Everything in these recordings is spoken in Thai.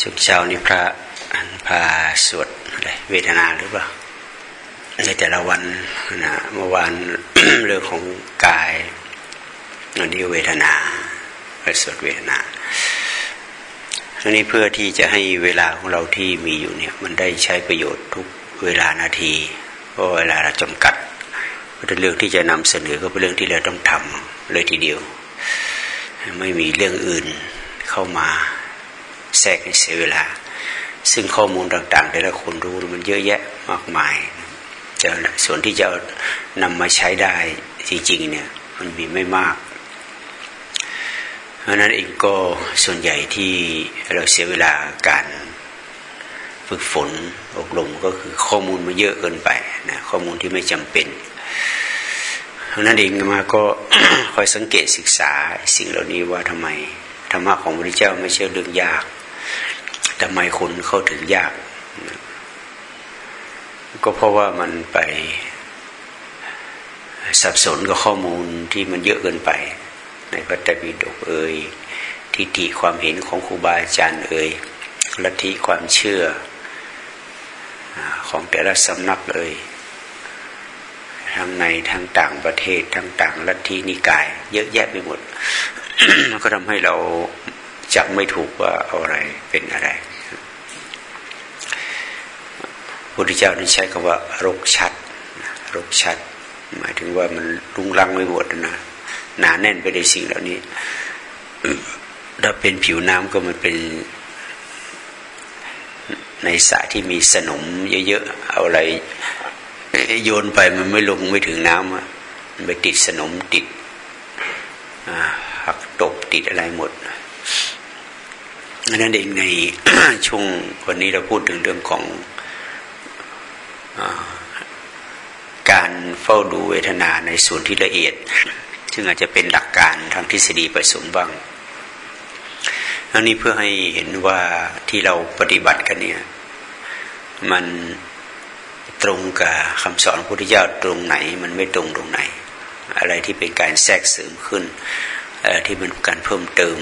ช่วงเช้านี้พระพาสวดอะไรเวทนาหรือเปล่าในแต่ละวันนะเมื่อวานเรื่องของกายวันนี้เวทนาไปสวดเวทนาอันนี้เพื่อที่จะให้เวลาของเราที่มีอยู่เนี่ย มันได้ใช้ประโยชน์ทุกเวลานาทีเพราะเวลาเราจำกัดเป็นเรื่องที่จะนำเสนอก็เป็นเรื่องที่เราต้องทำเลยทีเดียว ไม่มีเรื่องอื่นเข้ามา แทรกเสียเวลา ซึ่งข้อมูลต่างๆแต่ละคนรู้มันเยอะแยะมากมายจะส่วนที่จะนำมาใช้ได้จริงๆเนี่ยมันมีไม่มาก เพราะนั้นเองก็ส่วนใหญ่ที่เราเสียเวลาการฝึกฝนอบรมก็คือข้อมูลมันเยอะเกินไปนะข้อมูลที่ไม่จำเป็นเพราะนั้นเองมาก็คอยสังเกตศึกษาสิ่งเหล่านี้ว่าทำไมธรรมะของพระพุทธเจ้าไม่ใช่เรื่องยาก ทำไมคนเข้าถึงยาก ก็เพราะว่ามันไปสับสนกับข้อมูลที่มันเยอะเกินไป ในพระไตรปิฎกเอ่ยทิฏฐิความเห็นของครูบาอาจารย์เอ่ยลัทธิความเชื่อของแต่ละสำนักเอ่ยทั้งในทั้งต่างประเทศทั้งต่างลัทธินิกาย เยอะแยะไปหมด ก็ทำให้เราจับไม่ถูกว่าอะไรเป็นอะไร พุทธเจ้านี่ใช้คำว่ารกชัด รกชัด หมายถึงว่ามันรุงรังไม่หมดนะหนาแน่นไปในสิ่งเหล่านี้ถ้าเป็นผิวน้ำก็มันเป็นในสระที่มีสนมเยอะๆเอาอะไร โยนไปมันไม่ลงไม่ถึงน้ำมันไปติดสนมติดหักตกติดอะไรหมดนั่นเองในช่วงวันนี้เราพูดถึงเรื่องของอการ เฝ้าดูเวทนาในส่วนที่ละเอียด ซึ่งอาจจะเป็นหลักการทางทฤษฎีผสมบ้างอันนี้เพื่อให้เห็นว่าที่เราปฏิบัติกันเนี่ย มันตรงกับคำสอนพระพุทธเจ้าตรงไหน มันไม่ตรงตรงไหน อะไรที่เป็นการแทรกเสริมขึ้นที่มันการเพิ่มเติม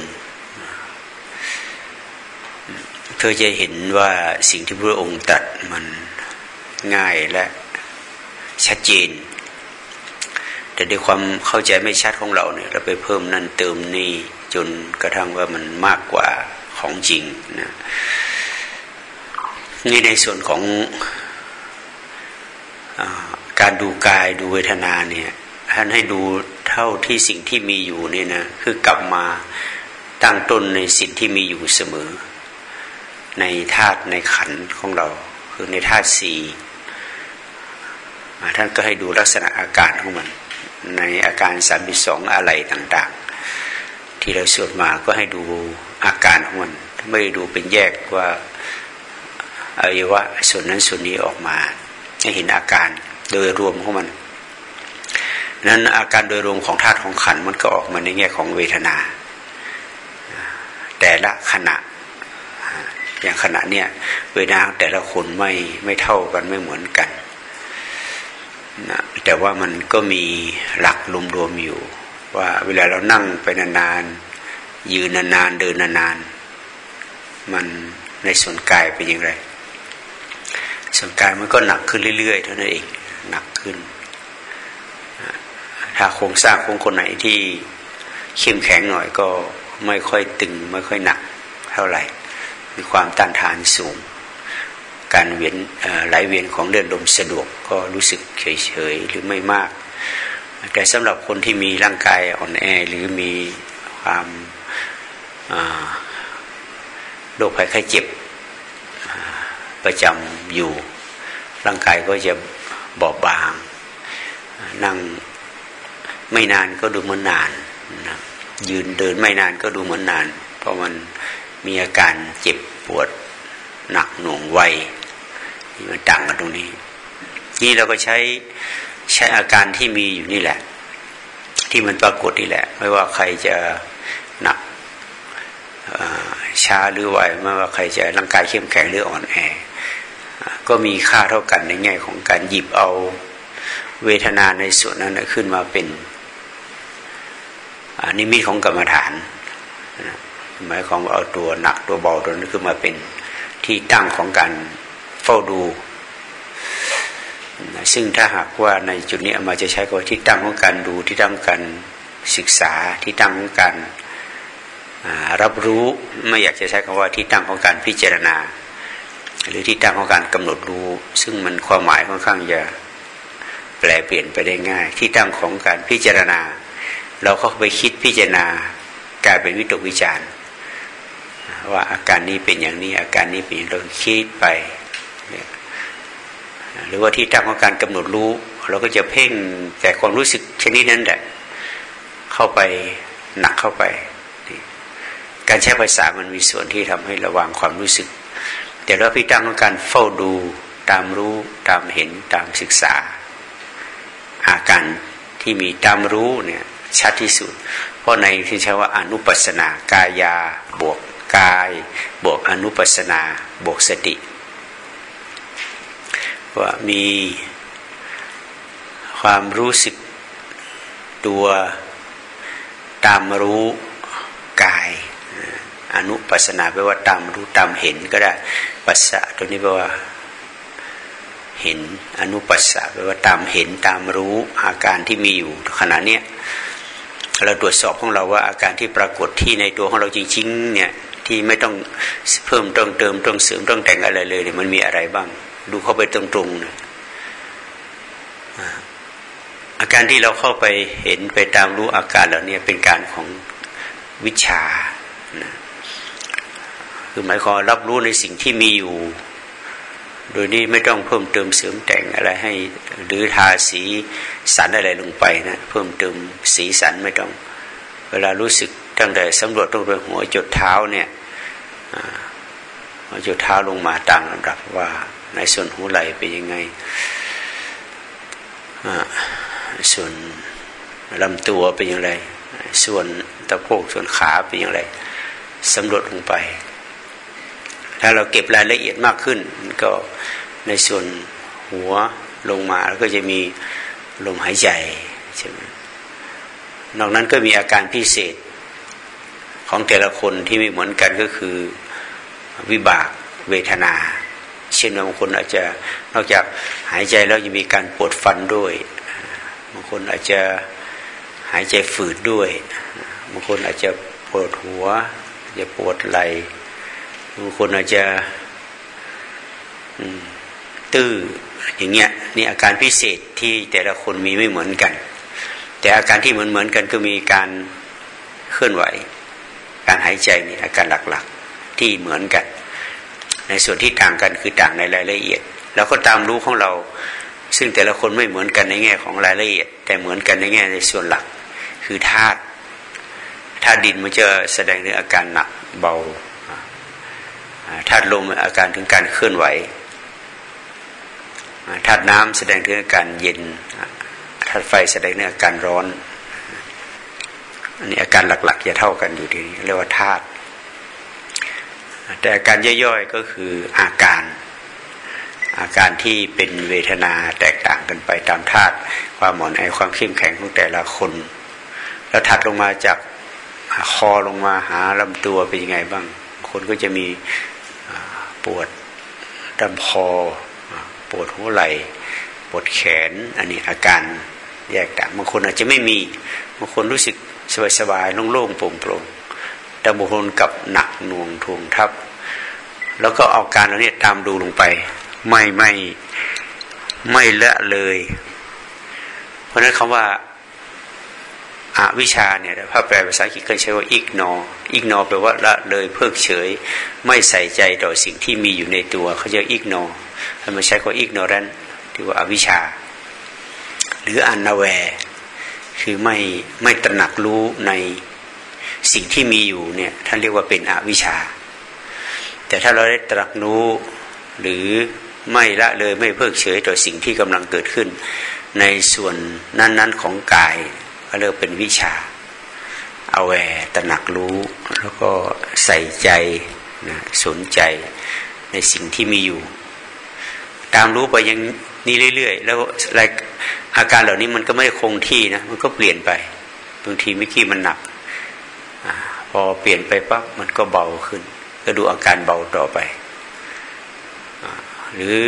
เพื่อจะเห็นว่าสิ่งที่พระองค์ตัดมันง่ายและ ชัดเจน แต่ด้วยความเข้าใจไม่ชัดของเราเนี่ย เราไปเพิ่มนั่นเติมนี่จนกระทั่งว่ามันมากกว่าของจริงนะนี่ในส่วนของอการดูกายดูเวทนาเนี่ยท่านให้ดูเท่าที่สิ่งที่มีอยู่เนี่ยนะคือกลับมาตั้งต้นในสิ่งที่มีอยู่เสมอ ในธาตุในขันของเรา คือในธาตุสี่ ท่านก็ให้ดูลักษณะอาการของมัน ในอาการสามสองอะไรต่างๆ ที่เราสวดมาก็ให้ดูอาการของมัน ไม่ได้ดูเป็นแยกว่าอวัยวะส่วนนั้นส่วนนี้ออกมา ให้เห็นอาการโดยรวมของมันนั้นอาการโดยรวมของธาตุของขันมันก็ออกมาในแง่ของเวทนา แต่ละขณะอย่างขณะเนี้ยเวทนาแต่ละคนไม่ไม่เท่ากันไม่เหมือนกัน นะแต่ว่ามันก็มีหลักรวมๆอยู่ ว่าเวลาเรานั่งไปนานๆยืนนานๆเดินนานๆมันในส่วนกายเป็นอย่างไร ส่วนกายมันก็หนักขึ้นเรื่อยๆเท่านั้นเองหนักขึ้น ถ้าโครงสร้างของคนไหนที่เข้มแข็งหน่อยก็ไม่ค่อยตึงไม่ค่อยหนักเท่าไหร่ มีความต้านทานสูง การเวียนไหลเวียนของเลือดลมสะดวกก็รู้สึกเฉยๆหรือไม่มาก แต่สำหรับคนที่มีร่างกายอ่อนแอหรือมีความโรคภัยไข้เจ็บประจำอยู่ ร่างกายก็จะบอบบาง นั่งไม่นานก็ดูเหมือนนานนะยืนเดินไม่นานก็ดูเหมือนนาน เพราะมันมีอาการเจ็บปวดหนักหน่วงไว ต่างกันตรงนี้ นี่เราก็ใช้ใช้อาการที่มีอยู่นี่แหละ ที่มันปรากฏนี่แหละ ไม่ว่าใครจะหนักช้าหรือไวไม่ว่าใครจะร่างกายเข้มแข็งหรืออ่อนแอ ก็มีค่าเท่ากันในแง่ของการหยิบเอาเวทนาในส่วนนั้นขึ้นมาเป็นนิมิตของกรรมฐานหมายความว่าเอาตัวหนักตัวเบาตัวนี้ขึ้นมาเป็นที่ตั้งของการ ฝ้าดูซึ่งถ้าหากว่าในจุดนี้มาจะใช้กับที่ตั้งของการดูที่ตั้งการศึกษาที่ตั้งของการรับรู้ไม่อยากจะใช้คำว่าที่ตั้งของการพิจารณา หรือที่ตั้งของการกำหนดรู้ ซึ่งมันความหมายค่อนข้างจะแปลเปลี่ยนไปได้ง่าย ที่ตั้งของการพิจารณา เราก็ไปคิดพิจารณากลายเป็นวิตกวิจารณ์ว่าอาการนี้เป็นอย่างนี้อาการนี้เป็นอย่างเราคิดไป หรือว่าที่ตั้งของการกำหนดรู้ เราก็จะเพ่งแต่ความรู้สึกชนิดนั้นแหละเข้าไปหนักเข้าไป การใช้ภาษามันมีส่วนที่ทำให้ระวังความรู้สึก แต่เราพี่ตั้งของการเฝ้าดูตามรู้ตามเห็นตามศึกษา อาการที่มีตามรู้เนี่ยชัดที่สุด เพราะในที่ใช้ว่าอนุปัสนากายาบวกกาย บวกอนุปัสนา บวกสติ ว่ามีความรู้สึกตัวตามรู้กาย อนุปัสนาแปลว่าตามรู้ตามเห็นก็ได้ปัสสะตัวนี้แปลว่าเห็นอนุปัสสะแปลว่าตามเห็นตามรู้อาการที่มีอยู่ขณะเนี้ยเราตรวจสอบของเราว่าอาการที่ปรากฏที่ในตัวของเราจริงๆเนี่ยที่ไม่ต้องเพิ่มต้องเติมต้องเสริมต้องแต่งอะไรเลยเนี่ยมันมีอะไรบ้าง ดูเข้าไปตรงๆนะอาการที่เราเข้าไปเห็นไปตามรู้อาการเหล่านี้เป็นการของวิชานะคือหมายความรับรู้ในสิ่งที่มีอยู่ โดยนี้ไม่ต้องเพิ่มเติมเสริมแต่งอะไรให้ หรือทาสีสันอะไรลงไปนะเพิ่มเติมสีสันไม่ต้อง เวลารู้สึกตั้งแต่สำรวจตั้งแต่หัวจดเท้าเนี่ยหัวจดเท้าลงมาตามลำดับว่า ในส่วนหัวไหล่เป็นยังไงส่วนลำตัวเป็นอย่างไร ส่วนตะโพกส่วนขาเป็นอย่างไรสำรวจลงไป ถ้าเราเก็บรายละเอียดมากขึ้น ก็ในส่วนหัวลงมาแล้วก็จะมีลมหายใจใช่ไหมนอกนั้นก็มีอาการพิเศษของแต่ละคนที่ไม่เหมือนกันก็คือวิบากเวทนา เช่นบางคนอาจจะนอกจากหายใจแล้วจะมีการปวดฟันด้วยบางคนอาจจะหายใจฝืดด้วยบางคนอาจจะปวดหัวจะปวดไหล่บางคนอาจจะตื้ออย่างเงี้ยนี่อาการพิเศษที่แต่ละคนมีไม่เหมือนกัน แต่อาการที่เหมือนเหมือนกันก็มีการเคลื่อนไหว การหายใจนี่อาการหลักๆ ที่เหมือนกัน ในส่วนที่ต่างกันคือต่างในรายละเอียดแล้วก็ตามรู้ของเรา ซึ่งแต่ละคนไม่เหมือนกันในแง่ของรายละเอียด แต่เหมือนกันในแง่ในส่วนหลัก คือธาตุธาตุดินมันจะแสดงถึงอาการหนักเบาธาตุลมอาการถึงการเคลื่อนไหวธาตุน้ำแสดงถึงอาการเย็นธาตุไฟแสดงถึงอาการร้อนอันนี้อาการหลักๆจะเท่ากันอยู่ที่นี้เรียกว่าธาตุ แต่อาการย่อยๆก็คืออาการ อาการที่เป็นเวทนาแตกต่างกันไปตามธาตุความหมอนไอความเข้มแข็งของแต่ละคน แล้วถัดลงมาจากคอลงมาหาลำตัวเป็นยังไงบ้าง คนก็จะมีปวดดำคอปวดหัวไหล่ปวดแขน อันนี้อาการแยกต่างบางคนอาจจะไม่มีบางคนรู้สึกสบายๆโล่งๆโปร่งๆ แต่บางคนกับหนักหน่วงทวงทับ แล้วก็เอาการเหล่านี้ตามดูลงไป ไม่ไม่ไม่ละเลย เพราะนั้นคำว่าอาวิชาเนี่ยถ้าแปลภาษาอังกฤษก็ใช้ว่า ignore ignore แปลว่าละเลยเพิกเฉย ไม่ใส่ใจต่อสิ่งที่มีอยู่ในตัว เขาจะ ignore ถ้ามาใช้คำว่า ignorant ที่ว่าอาวิชา หรือ unaware คือไม่ไม่ตระหนักรู้ใน สิ่งที่มีอยู่เนี่ยท่านเรียกว่าเป็นอวิชชา แต่ถ้าเราได้ตรักรู้หรือไม่ละเลยไม่เพิกเฉยต่อสิ่งที่กำลังเกิดขึ้น ในส่วนนั้นๆของกายก็เรียกเป็นวิชาเอาแวตระหนักรู้ แล้วก็ใส่ใจนะสนใจในสิ่งที่มีอยู่ ตามรู้ไปยังนี้เรื่อยๆ แล้วอาการเหล่านี้มันก็ไม่คงที่นะ มันก็เปลี่ยนไปบางทีเมื่อกี้มันหนัก พอเปลี่ยนไปปั๊บมันก็เบาขึ้น ก็ดูอาการเบาต่อไป หรือ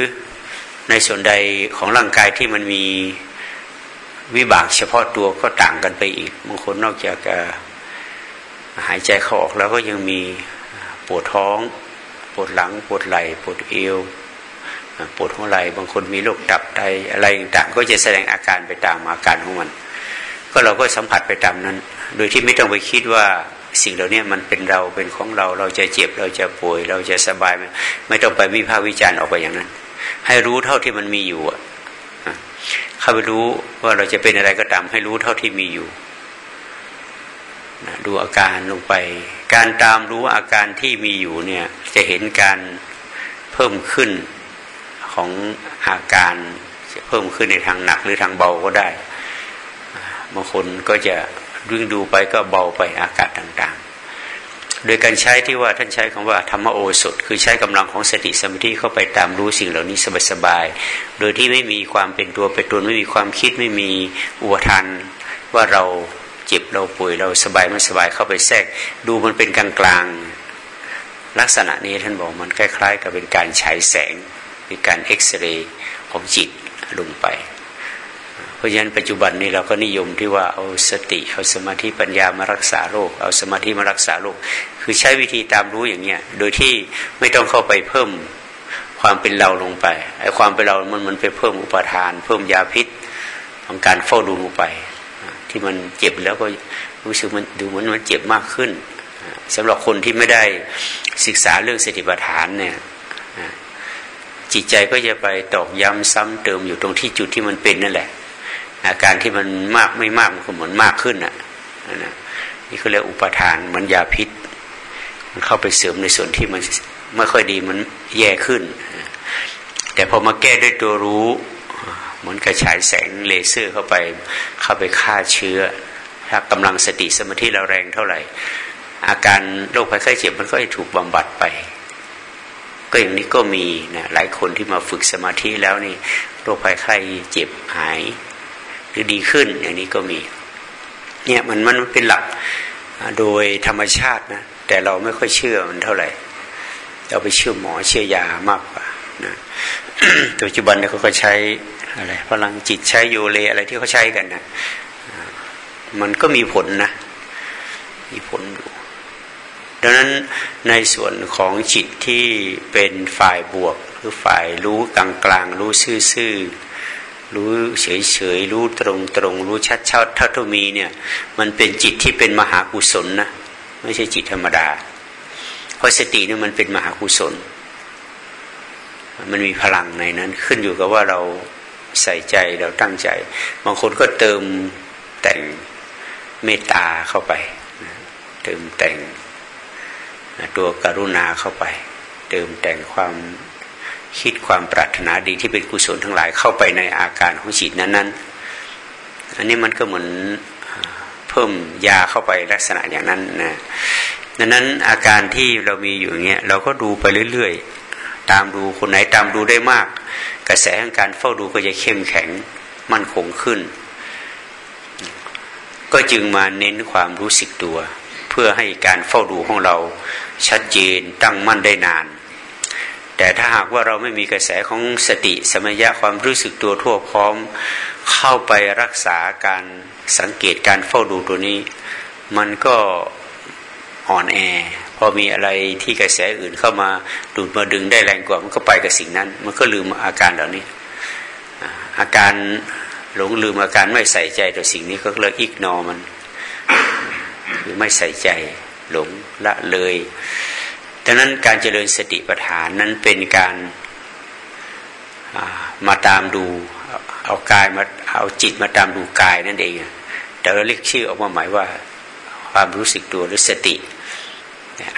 ในส่วนใดของร่างกายที่มันมีวิบากเฉพาะตัวก็ต่างกันไปอีกบางคนนอกจากหายใจเข้าออกแล้วก็ยังมีปวดท้อง ปวดหลัง ปวดไหล่ปวดเอวปวดหัวไหล่บางคนมีโรคดับไตอะไรต่างก็จะแสดงอาการไปตามอาการของมัน ก็เราก็สัมผัสไปตามนั้น โดยที่ไม่ต้องไปคิดว่าสิ่งเหล่านี้มันเป็นเราเป็นของเราเราจะเจ็บเราจะป่วย เราจะสบาย ไม่ต้องไปวิพากษ์วิจารณ์ออกไปอย่างนั้น ให้รู้เท่าที่มันมีอยู่เข้าไปรู้ว่าเราจะเป็นอะไรก็ตาม ให้รู้เท่าที่มีอยู่ดูอาการลงไป การตามรู้อาการที่มีอยู่เนี่ยจะเห็นการเพิ่มขึ้นของอาการเพิ่มขึ้นในทางหนักหรือทางเบาก็ได้บางคนก็จะ ดึงดูไปก็เบาไปอากาศต่างๆ โดยการใช้ที่ว่าท่านใช้คำว่าธรรมโอสถ คือใช้กำลังของสติสมาธิเข้าไปตามรู้สิ่งเหล่านี้สบายๆโดยที่ไม่มีความเป็นตัวเป็นตนไม่มีความคิดไม่มีอุปทานว่าเราเจ็บเราป่วยเราสบายไม่สบายเข้าไปแทรก ดูมันเป็นกลางๆลักษณะนี้ท่านบอกมันคล้ายๆ กับเป็นการฉายแสงเป็นการเอ็กซเรย์ของจิตลงไป ราะฉะนั้นปัจจุบันนี้เราก็นิยมที่ว่าเอาสติเอาสมาธิปัญญามารักษาโรค เอาสมาธิมารักษาโรค คือใช้วิธีตามรู้อย่างเงี้ยโดยที่ไม่ต้องเข้าไปเพิ่มความเป็นเราลงไปไอ้ความเป็นเรา มันมันไปเพิ่มอุปทาน เพิ่มยาพิษของการเฝ้าดูลงไป ที่มันเจ็บแล้วก็รู้สึกมันดูเหมือนมันเจ็บมากขึ้นสำหรับคนที่ไม่ได้ศึกษาเรื่องสติปัฏฐานเนี่ยจิตใจก็จะไปตอกย้ำซ้ำเติมอยู่ตรงที่จุดที่มันเป็นนั่นแหละ อาการที่มันมากไม่มากมันก็เหมือนมากขึ้นอะนะนี่เขาเรียกอุปทานเหมือนยาพิษ มันเข้าไปเสริมในส่วนที่มันไม่ค่อยดีมันแย่ขึ้น แต่พอมาแก้ด้วยตัวรู้ เหมือนกระฉายแสงเลเซอร์เข้าไปเข้าไปฆ่าเชื้อ ถ้ากำลังสติสมาธิเราแรงเท่าไหร่ อาการโรคภัยไข้เจ็บมันก็จะถูกบำบัดไป ก็อย่างนี้ก็มีนะหลายคนที่มาฝึกสมาธิแล้วนี่โรคภัยไข้เจ็บหาย หรือดีขึ้นอย่างนี้ก็มี เนี่ยมันมันเป็นหลักโดยธรรมชาตินะแต่เราไม่ค่อยเชื่อมันเท่าไหร่ เราไปเชื่อหมอเชื่อยามากกว่านะปัจจุบันเนี่ยเขาก็ใช้อะไรพลังจิตใช้โยเลอะไรที่เขาใช้กันนะมันก็มีผลนะ มีผลอยู่ดังนั้นในส่วนของจิตที่เป็นฝ่ายบวก หรือฝ่ายรู้กลางๆรู้ซื่อ รู้เฉยเฉยรู้ตรงตรงรู้ชัดชัดเท่าที่มีเนี่ย มันเป็นจิตที่เป็นมหากุศลนะไม่ใช่จิตธรรมดา เพราะสตินี่มันเป็นมหากุศล มันมีพลังในนั้น ขึ้นอยู่กับว่าเราใส่ใจเราตั้งใจ บางคนก็เติมแต่งเมตตาเข้าไป เติมแต่งตัวกรุณาเข้าไป เติมแต่งความ คิดความปรารถนาดีที่เป็นกุศลทั้งหลายเข้าไปในอาการของจิตนั้นๆ อันนี้มันก็เหมือนเพิ่มยาเข้าไปลักษณะอย่างนั้นนะดังนั้นอาการที่เรามีอยู่อย่างเงี้ยเราก็ดูไปเรื่อยๆ ตามดูคนไหนตามดูได้มาก กระแสของการเฝ้าดูก็จะเข้มแข็งมั่นคงขึ้น ก็จึงมาเน้นความรู้สึกตัว เพื่อให้การเฝ้าดูของเราชัดเจนตั้งมั่นได้นาน แต่ถ้าหากว่าเราไม่มีกระแสของสติสมัยะความรู้สึกตัวทั่วพร้อม เข้าไปรักษาการสังเกตการเฝ้าดูตัวนี้ มันก็อ่อนแอ พอมีอะไรที่กระแสอื่นเข้ามาดูดมาดึงได้แรงกว่า มันก็ไปกับสิ่งนั้น มันก็ลืมอาการเหล่านี้ อาการหลงลืมอาการไม่ใส่ใจต่อสิ่งนี้ก็เลยอิกนอมัน หรือไม่ใส่ใจ หลงละเลย ดังนั้นการเจริญสติปัฏฐานนั้นเป็นการมาตามดูเอากายมาเอาจิตมาตามดูกายนั่นเองแต่เราเรียกชื่อออกมาหมายว่าความรู้สึกตัวหรือสติ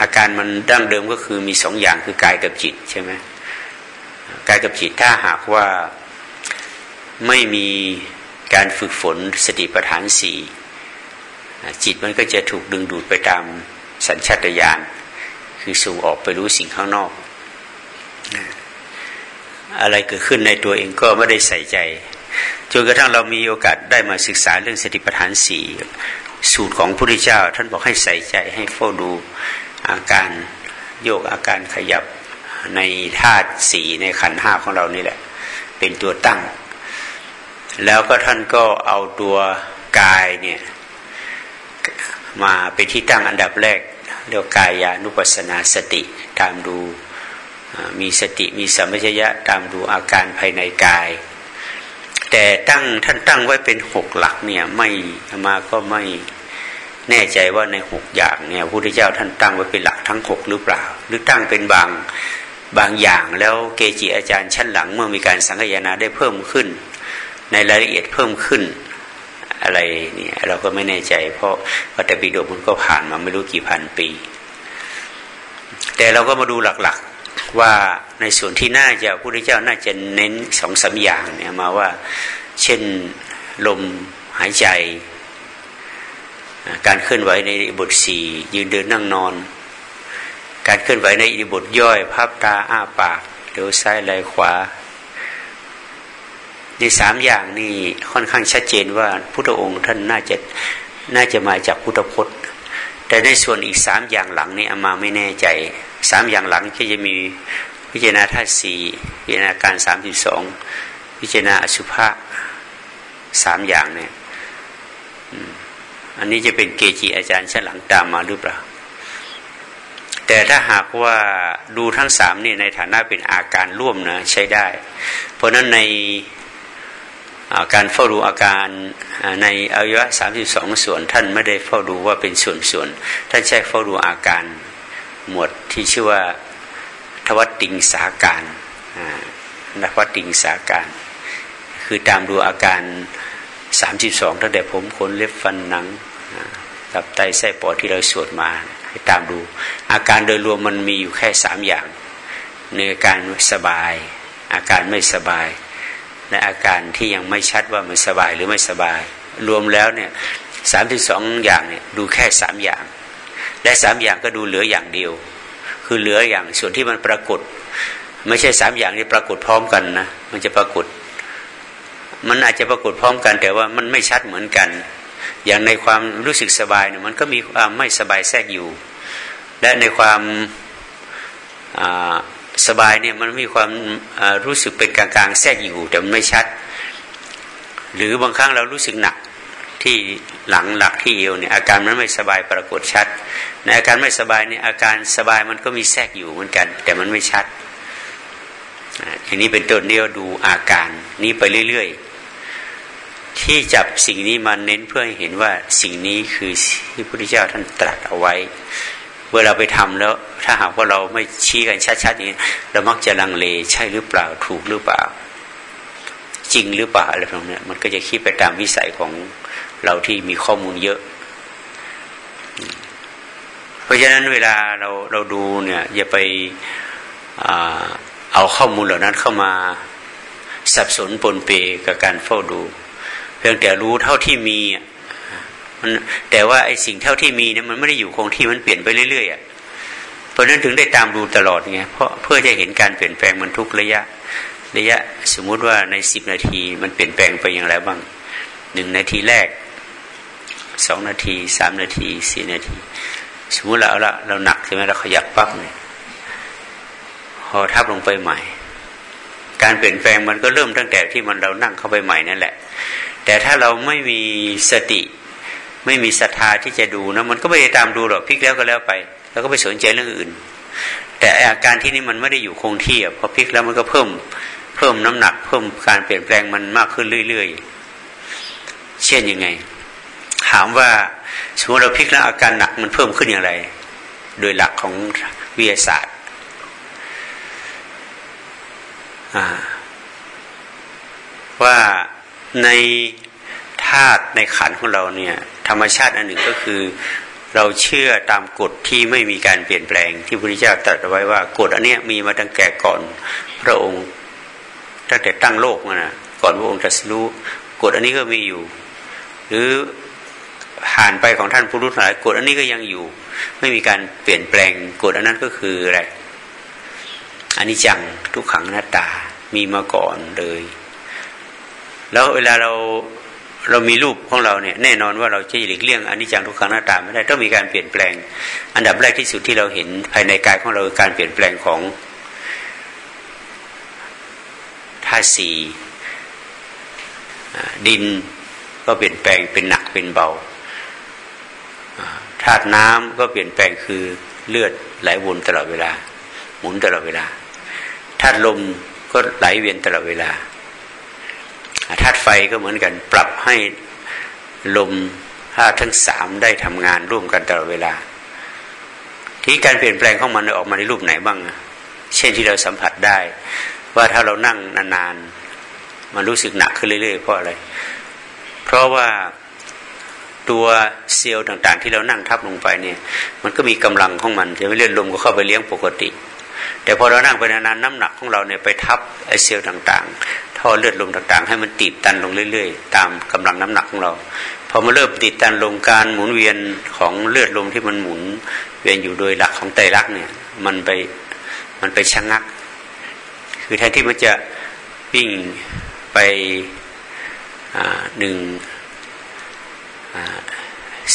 อาการมันดั้งเดิมก็คือมีสองอย่างคือกายกับจิตใช่ไหมกายกับจิตถ้าหากว่าไม่มีการฝึกฝนสติปัฏฐานสี่จิตมันก็จะถูกดึงดูดไปตามสัญชาตญาณ คือสู่ออกไปรู้สิ่งข้างนอก อะไรเกิดขึ้นในตัวเองก็ไม่ได้ใส่ใจจนกระทั่งเรามีโอกาสได้มาศึกษาเรื่องสติปัฏฐานสี่สูตรของพระพุทธเจ้า ท่านบอกให้ใส่ใจให้เฝ้าดูอาการโยกอาการขยับในธาตุสีในขันห้าของเรานี่แหละ เป็นตัวตั้ง แล้วก็ท่านก็เอาตัวกายเนี่ยมาเป็นที่ตั้งอันดับแรก เรียกกายานุปัสนาสติตามดูมีสติมีสัมปชัญญะตามดูอาการภายในกาย แต่ตั้งท่านตั้งไว้เป็นหกหลักเนี่ยไม่มาก็ไม่แน่ใจว่าในหกอย่างเนี่ยพระพุทธเจ้าท่านตั้งไว้เป็นหลักทั้งหกหรือเปล่า หรือตั้งเป็นบางบางอย่างแล้วเกจิอาจารย์ชั้นหลังเมื่อมีการสังคายนาได้เพิ่มขึ้น ในรายละเอียดเพิ่มขึ้น อะไรเนี่ยเราก็ไม่แน่ใจ เพราะพระตปิฎกมันก็ผ่านมาไม่รู้กี่พันปี แต่เราก็มาดูหลักๆว่าในส่วนที่น่าจะพระพุทธเจ้าน่าจะเน้นสองสาอย่างเนี่ยมาว่าเช่นลมหายใจการเคลื่อนไหวในบทสี่ยืนเดินนั่งนอน การเคลื่อนไหวในอิบทย่อยภาพตาอ้าปากเลี้ยวซ้ายไหลขวา สามอย่างนี่ค่อนข้างชัดเจนว่าพุทธองค์ท่านน่าจะน่าจะมาจากพุทธพจน์ แต่ในส่วนอีกสามอย่างหลังนี่อามาไม่แน่ใจสามอย่างหลังที่จะมีพิจารณาธาตุสี่พิจารณาการสามสิบสองพิจารณาอสุภะสามอย่างเนี่ยอันนี้จะเป็นเกจิอาจารย์ชั้นหลังตามมาหรือเปล่า แต่ถ้าหากว่าดูทั้งสามนี่ในฐานะเป็นอาการร่วมนะใช้ได้ เพราะนั้นใน การเฝ้าดูอาการในอวัยวะสามสิบสองส่วน ท่านไม่ได้เฝ้าดูว่าเป็นส่วนส่วนท่านใช้เฝ้าดูอาการหมวดที่ชื่อว่าทวัตติงสาการนวัตติงสาการ คือตามดูอาการสามสิบสองตั้งแต่ผมขนเล็บฟันหนังตับไตไส้ปอดที่เราสวดมาให้ตามดู อาการโดยรวมมันมีอยู่แค่สามอย่างในอาการสบาย อาการไม่สบาย ในอาการที่ยังไม่ชัดว่ามันสบายหรือไม่สบาย รวมแล้วเนี่ยสามที่สองอย่างเนี่ยดูแค่สามอย่าง และสามอย่างก็ดูเหลืออย่างเดียว คือเหลืออย่างส่วนที่มันปรากฏ ไม่ใช่สามอย่างที่ปรากฏพร้อมกันนะมันจะปรากฏ มันอาจจะปรากฏพร้อมกัน แต่ว่ามันไม่ชัดเหมือนกัน อย่างในความรู้สึกสบายเนี่ยมันก็มีความไม่สบายแทรกอยู่ และในความ สบายเนี่ยมันมีความรู้สึกเป็นกลางๆ แทรกอยู่แต่มันไม่ชัด หรือบางครั้งเรารู้สึกหนักที่หลังหลักที่เอวเนี่ยอาการมันไม่สบายปรากฏชัด ในอาการไม่สบายเนี่ยอาการสบายมันก็มีแทรกอยู่เหมือนกัน แต่มันไม่ชัดทีนี้เป็นต้นเดียวดูอาการนี้ไปเรื่อยๆ ที่จับสิ่งนี้มาเน้นเพื่อให้เห็นว่าสิ่งนี้คือที่พระพุทธเจ้าท่านตรัสเอาไว้ เวลาไปทำแล้ว ถ้าหากว่าเราไม่ชี้กันชัดๆอย่างนี้เรามักจะลังเลใช่หรือเปล่าถูกหรือเปล่า จริงหรือเปล่าอะไรพวกนี้มันก็จะคิดไปตามวิสัยของเราที่มีข้อมูลเยอะ เพราะฉะนั้นเวลาเราเราดูเนี่ยอย่าไปเอาข้อมูลเหล่านั้นเข้ามาสับสนปนเปกับการเฝ้าดู เพียงแต่รู้เท่าที่มีมัน แต่ว่าไอ้สิ่งเท่าที่มีเนี่ยมันไม่ได้อยู่คงที่มันเปลี่ยนไปเรื่อยๆอะเพราะนั้นถึงได้ตามดูตลอดไงเพราะเพื่อจะเห็นการเปลี่ยนแปลงมันทุกระยะ ระยะสมมุติว่าในสิบนาทีมันเปลี่ยนแปลงไปอย่างไรบ้างหนึ่งนาทีแรกสองนาทีสามนาทีสี่นาที สมมุติเราเอาละเราหนักใช่ไหมเราขยับปั๊บเนี่ยพอทับลงไปใหม่ การเปลี่ยนแปลงมันก็เริ่มตั้งแต่ที่มันเรานั่งเข้าไปใหม่นั่นแหละ แต่ถ้าเราไม่มีสติ ไม่มีศรัทธาที่จะดูนะมันก็ไม่ได้ตามดูหรอกพลิกแล้วก็แล้วไป แล้วก็ไปสนใจเรื่องอื่น แต่อาการที่นี่มันไม่ได้อยู่คงที่พอพลิกแล้วมันก็เพิ่มเพิ่มน้ำหนัก เพิ่มการเปลี่ยนแปลงมันมากขึ้นเรื่อยๆ เช่นยังไง ถามว่าสมมติเราพลิกแล้วอาการหนักมันเพิ่มขึ้นอย่างไร โดยหลักของวิทยาศาสตร์ว่าในธาตุในขันของเราเนี่ย ธรรมชาติอันหนึ่งก็คือ เราเชื่อตามกฎที่ไม่มีการเปลี่ยนแปลง ที่พระพุทธเจ้าตรัสไว้ว่ากฎอันนี้มีมาตั้งแต่ก่อนพระองค์ตั้งแต่ตั้งโลกมานะก่อนพระองค์ตรัสรู้กฎอันนี้ก็มีอยู่ หรือผ่านไปของท่านผู้รู้หลายกฎอันนี้ก็ยังอยู่ ไม่มีการเปลี่ยนแปลงกฎอันนั้นก็คืออะไรอันนี้จังทุกขังหน้าตามีมาก่อนเลย แล้วเวลาเรา เรามีรูปของเราเนี่ยแน่นอนว่าเราจะหลีกเลี่ยงอันนี้จังทุกขังหน้าตาไม่ได้ต้องมีการเปลี่ยนแปลง อันดับแรกที่สุดที่เราเห็นภายในกายของเราการเปลี่ยนแปลงของธาตุสีดินก็เปลี่ยนแปลงเป็นหนักเป็นเบาธาตุน้ำก็เปลี่ยนแปลงคือเลือดไหลวนตลอดเวลา หมุนตลอดเวลาธาตุลมก็ไหลเวียนตลอดเวลา ธาตุไฟก็เหมือนกัน ปรับให้ลมธาตุทั้งสามได้ทำงานร่วมกันตลอดเวลา ที่การเปลี่ยนแปลงของมันออกมาในรูปไหนบ้าง เช่นที่เราสัมผัสได้ ว่าถ้าเรานั่งนานๆ มันรู้สึกหนักขึ้นเรื่อยๆ เพราะอะไร เพราะว่าตัวเซลล์ต่างๆ ที่เรานั่งทับลงไปเนี่ย มันก็มีกำลังของมันจะไม่เลื่อนลมก็เข้าไปเลี้ยงปกติ แต่พอเรานั่งไปนานๆน้ำหนักของเราเนี่ยไปทับไอเซลล์ต่างๆ ท่อเลือดลมต่างๆ ให้มันติดตันลงเรื่อย ๆ ตามกำลังน้ำหนักของเราพอมาเริ่มติดตันลงการหมุนเวียนของเลือดลมที่มันหมุนเวียนอยู่โดยหลักของไตรลักษณ์เนี่ย มันไปมันไปชะงัก คือแทนที่มันจะวิ่งไปหนึ่ง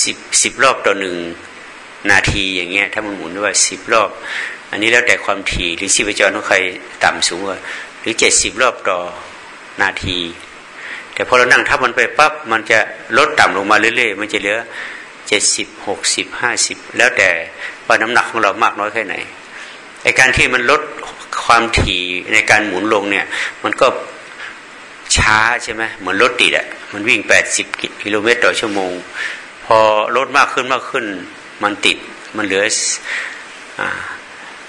สิบสิบรอบต่อหนึ่งนาทีอย่างเงี้ยถ้ามันหมุนด้วยสิบรอบ อันนี้แล้วแต่ความถี่หรือชีพจรของใครต่ำสูงว่าหรือเจ็ดสิบรอบต่อ นาที แต่พอเรานั่งทับมันไปปั๊บมันจะลดต่ำลงมาเรื่อยๆ มันจะเหลือเจ็ดสิบหกสิบห้าสิบแล้วแต่ว่าน้ำหนักของเรามากน้อยแค่ไหนไอการที่มันลดความถี่ในการหมุนลงเนี่ย มันก็ช้าใช่ไหมเหมือนรถติดอะมันวิ่งแปดสิบกิโลเมตรต่อชั่วโมง พอรถมากขึ้นมากขึ้น มันติดมันเหลือ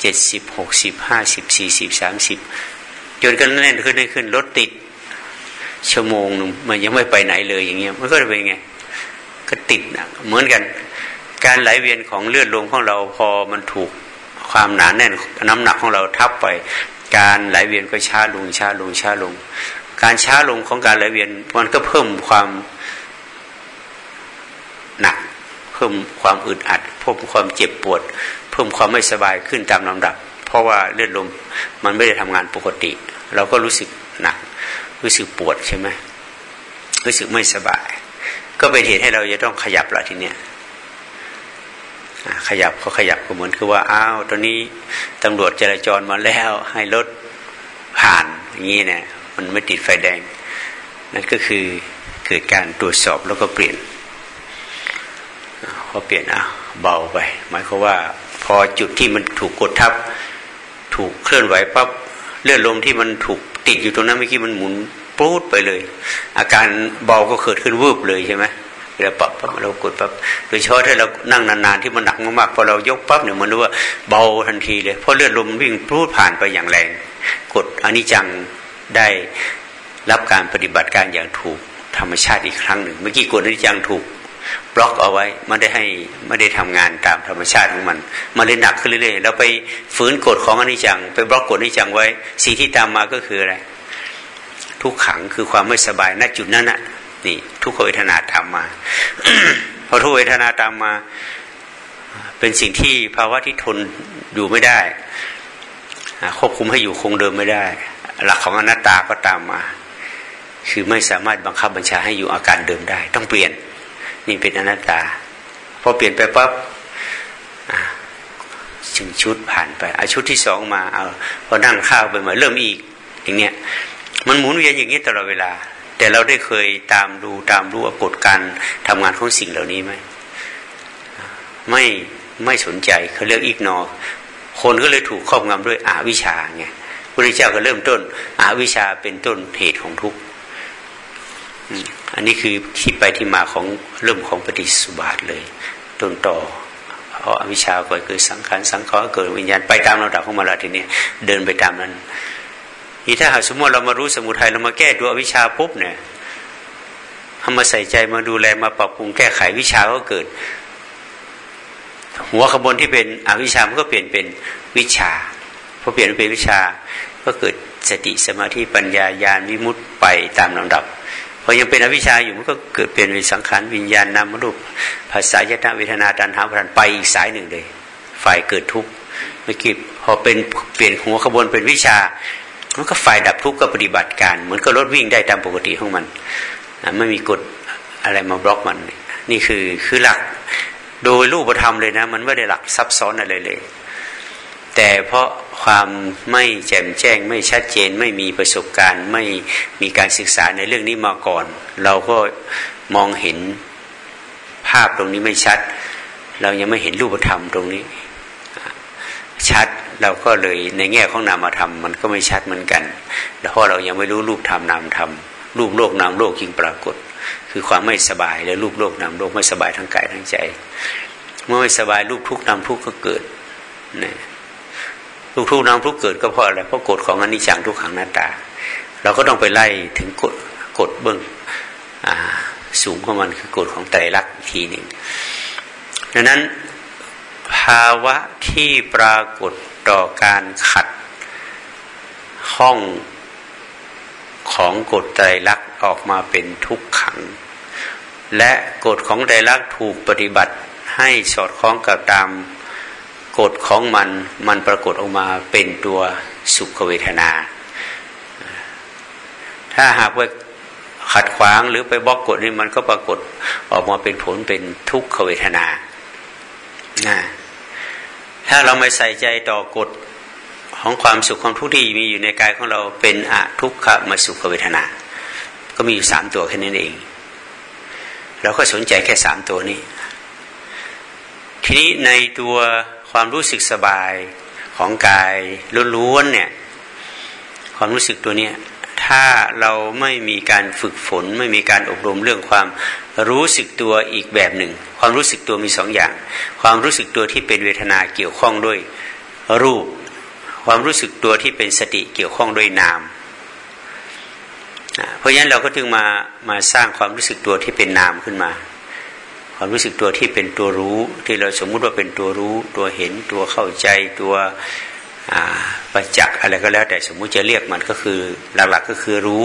เจ็ดสิบหกสิบห้าสิบสี่สิบสามสิบจนกันแน่นขึ้นแน่นขึ้นรถติด ชั่วโมงนึงมันยังไม่ไปไหนเลยอย่างเงี้ยมันก็จะเป็นไงก็ติดนะเหมือนกัน การไหลเวียนของเลือดลมของเราพอมันถูกความหนาแน่นน้ำหนักของเราทับไป การไหลเวียนก็ช้าลงช้าลงช้าลง การช้าลงของการไหลเวียนมันก็เพิ่มความหนัก เพิ่มความอึดอัดเพิ่มความเจ็บปวด เพิ่มความไม่สบายขึ้นตามลำดับ เพราะว่าเลือดลมมันไม่ได้ทำงานปกติ เราก็รู้สึกหนัก รู้สึกปวดใช่ไหมรู้สึกไม่สบาย ก็เป็นเหตุให้เราจะต้องขยับละทีเนี้ยขยับเขาขยับก็เหมือนคือว่าอ้าวตอนนี้ตำรวจจราจรมาแล้ว ให้รถผ่านอย่างนี้เนี่ยมันไม่ติดไฟแดง นั่นก็คือเกิดการตรวจสอบแล้วก็เปลี่ยนพอเปลี่ยนอะเบาไป หมายความว่า พอจุดที่มันถูกกดทับ ถูกเคลื่อนไหวปั๊บเลือดลมที่มันถูก ติดอยู่ตรงนั้นเมื่อกี้มันหมุนปูดไปเลย อาการเบาก็เกิดขึ้นวืบเลยใช่ไหมเราปรับปั๊บเรากดปั๊บโดยเฉพาะถ้าเรานั่งนานๆที่มันหนักมากๆพอเรายกปั๊บเนี่ยมันรู้ว่าเบาทันทีเลยเพราะเลือดลมวิ่งพูดผ่านไปอย่างแรง กดอันนี้จังได้รับการปฏิบัติการอย่างถูกธรรมชาติอีกครั้งหนึ่ง เมื่อกี้กฎนิจังถูก บล็อกเอาไว้ไม่ได้ให้ไม่ได้ทำงานตามธรรมชาติของมัน มันเลยหนักขึ้นเรื่อยๆเราไปฝืนกฎของอนิจจัง ไปบล็อกกฎอนิจจังไว้ สิ่งที่ตามมาก็คืออะไร ทุกขังคือความไม่สบายณจุดนั้นน่ะ นี่ ทุกขเวทนาตามมาพอทุกเวทนาตามมา เป็นสิ่งที่ภาวะที่ทนอยู่ไม่ได้ควบคุมให้อยู่คงเดิมไม่ได้ หลักของอนัตตาก็ตามมา คือไม่สามารถบังคับบัญชาให้อยู่อาการเดิมได้ ต้องเปลี่ยน นี่เป็นอนัตตาพอเปลี่ยนไปปั๊บถึงชุดผ่านไปอาชุดที่สองมาเอาพอนั่งข้าวไปมาเริ่มอีกอย่างเนี้ยมันหมุนเวียนอย่างนี้ตลอดเวลา แต่เราได้เคยตามดูตามรู้กฎการทำงานของสิ่งเหล่านี้ไหมไม่ไม่สนใจเขาเรียกอีกนอคนก็เลยถูกครอบงำด้วยอาวิชาไงพุทธเจ้าก็เริ่มต้นอาวิชาเป็นต้นเหตุของทุกข์ อันนี้คือที่ไปที่มาของเริ่มของปฏิสุบาทเลยต้นต่อเพราะอวิชาก็เกิดสังขารสังขารเกิดวิญญาณไปตามระดับของมาลาทีนี้เดินไปตามนั้นนี่ถ้าหากสมมติเรามารู้สมุทัยเรามาแก้ตัวอวิชาปุ๊บเนี่ยทำมาใส่ใจมาดูแลมาปรับปรุงแก้ไขวิชาก็เกิด หัวขบวนที่เป็นอวิชามันก็เปลี่ยนเป็นวิชาพอเปลี่ยนเป็นวิชาก็เกิดสติสมาธิปัญญาญาณวิมุตต์ไปตามลำดับ พอยังเป็นอวิชชาอยู่มันก็เกิดเปลี่ยนเป็นสังขารวิญญาณนามรูปภาษายตาเวทนาตันหาพันไปอีกสายหนึ่งเลย ฝ่ายเกิดทุกข์เมื่อกี้พอเป็นเปลี่ยนหัวขบวนเป็นวิชามันก็ฝ่ายดับทุกข์ก็ปฏิบัติการ เหมือนกับรถวิ่งได้ตามปกติของมันไม่มีกฎอะไรมาบล็อกมัน นี่คือคือหลักโดยรูปธรรมเลยนะ มันไม่ได้หลักซับซ้อนอะไรเลย แต่เพราะ ความไม่แจ่มแจ้ง ไม่ชัดเจน ไม่มีประสบการณ์ ไม่มีการศึกษาในเรื่องนี้มาก่อน เราก็มองเห็นภาพตรงนี้ไม่ชัด เรายังไม่เห็นรูปธรรมตรงนี้ ชัดเราก็เลยในแง่ของนามธรรมมันก็ไม่ชัดเหมือนกันเพราะเรายังไม่รู้รูปธรรมนามธรรมรูปโลกนามโลกจึงปรากฏ คือความไม่สบายและรูปโลกนามโลกไม่สบายทั้งกายทั้งใจ เมื่อไม่สบายรูปทุกนามทุกก็เกิดนะ รูปทุกนามทุกเกิดก็เพราะอะไรเพราะกฎของอนิจจังทุกขังหน้าตา เราก็ต้องไปไล่ถึงกฎกฎเบื้องสูงของมันคือกฎของไตรลักษณ์อีกทีหนึ่งดังนั้นภาวะที่ปรากฏต่อการขัดห้องของกฎไตรลักษณ์ออกมาเป็นทุกขัง และกฎของไตรลักษณ์ถูกปฏิบัติให้สอดคล้องกับตาม กฎของมันมันปรากฏออกมาเป็นตัวสุขเวทนา ถ้าหากว่าขัดขวางหรือไปบล็อกกฎนี้มันก็ปรากฏออกมาเป็นผลเป็นทุกขเวทนานะถ้าเราไม่ใส่ใจต่อกฎของความสุขความทุกข์ที่มีอยู่ในกายของเราเป็นอะทุกขมาสุขเวทนา ก็มีอยู่สามตัวแค่นั้นเอง เราก็สนใจแค่สามตัวนี้ ทีนี้ในตัว ความรู้สึกสบายของกายล้วนๆเนี่ยความรู้สึกตัวเนี้ยถ้าเราไม่มีการฝึกฝน ไม่มีการอบรมเรื่องความรู้สึกตัวอีกแบบหนึ่ง ความรู้สึกตัวมีสองอย่าง ความรู้สึกตัวที่เป็นเวทนาเกี่ยวข้องด้วยรูป ความรู้สึกตัวที่เป็นสติเกี่ยวข้องด้วยนามเพราะฉะนั้นเราก็จึงมามาสร้างความรู้สึกตัวที่เป็นนามขึ้นมา ความรู้สึกตัวที่เป็นตัวรู้ ที่เราสมมุติว่าเป็นตัวรู้ ตัวเห็นตัวเข้าใจตัวประจักษ์อะไรก็แล้ว แต่สมมุติจะเรียกมันก็คือ หลักๆก็คือรู้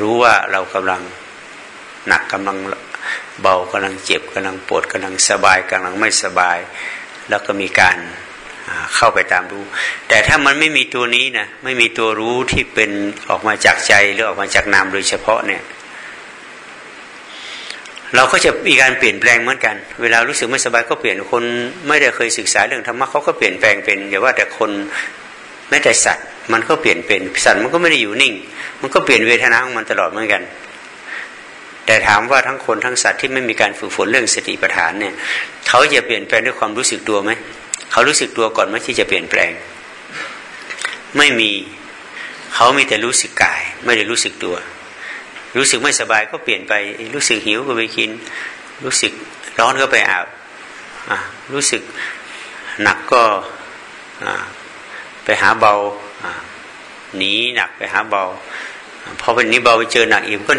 รู้ว่าเรากำลังหนักกำลังเบากำลังเจ็บกำลังปวดกำลังสบายกำลังไม่สบาย แล้วก็มีการเข้าไปตามรู้ แต่ถ้ามันไม่มีตัวนี้นะไม่มีตัวรู้ที่เป็นออกมาจากใจหรือออกมาจากนามโดยเฉพาะเนี่ย เราก็จะมีการเปลี่ยนแปลงเหมือนกัน เวลารู้สึกไม่สบายก็เปลี่ยนคนไม่ได้เคยศึกษาเรื่องธรรมะเขาก็เปลี่ยนแปลงเป็นอย่าว่าแต่คนไม่แต่สัตว์ มันก็เปลี่ยนเป็นสัตว์มันก็ไม่ได้อยู่นิ่ง มันก็เปลี่ยนเวทนาของมันตลอดเหมือนกัน แต่ถามว่าทั้งคนทั้งสัตว์ที่ไม่มีการฝึกฝนเรื่องสติปัฏฐานเนี่ยเขาจะเปลี่ยนแปลงด้วยความรู้สึกตัวไหมเขารู้สึกตัวก่อนไหมที่จะเปลี่ยนแปลง ไม่มีเขามีแต่รู้สึกกาย ไม่ได้รู้สึกตัว รู้สึกไม่สบายก็เปลี่ยนไป รู้สึกหิวก็ไปกิน รู้สึกร้อนก็ไปอาบรู้สึกหนักก็ไปหาเบาหนีหนักไปหาเบาพอเป็นนี้เบาไปเจอหนักอีกก็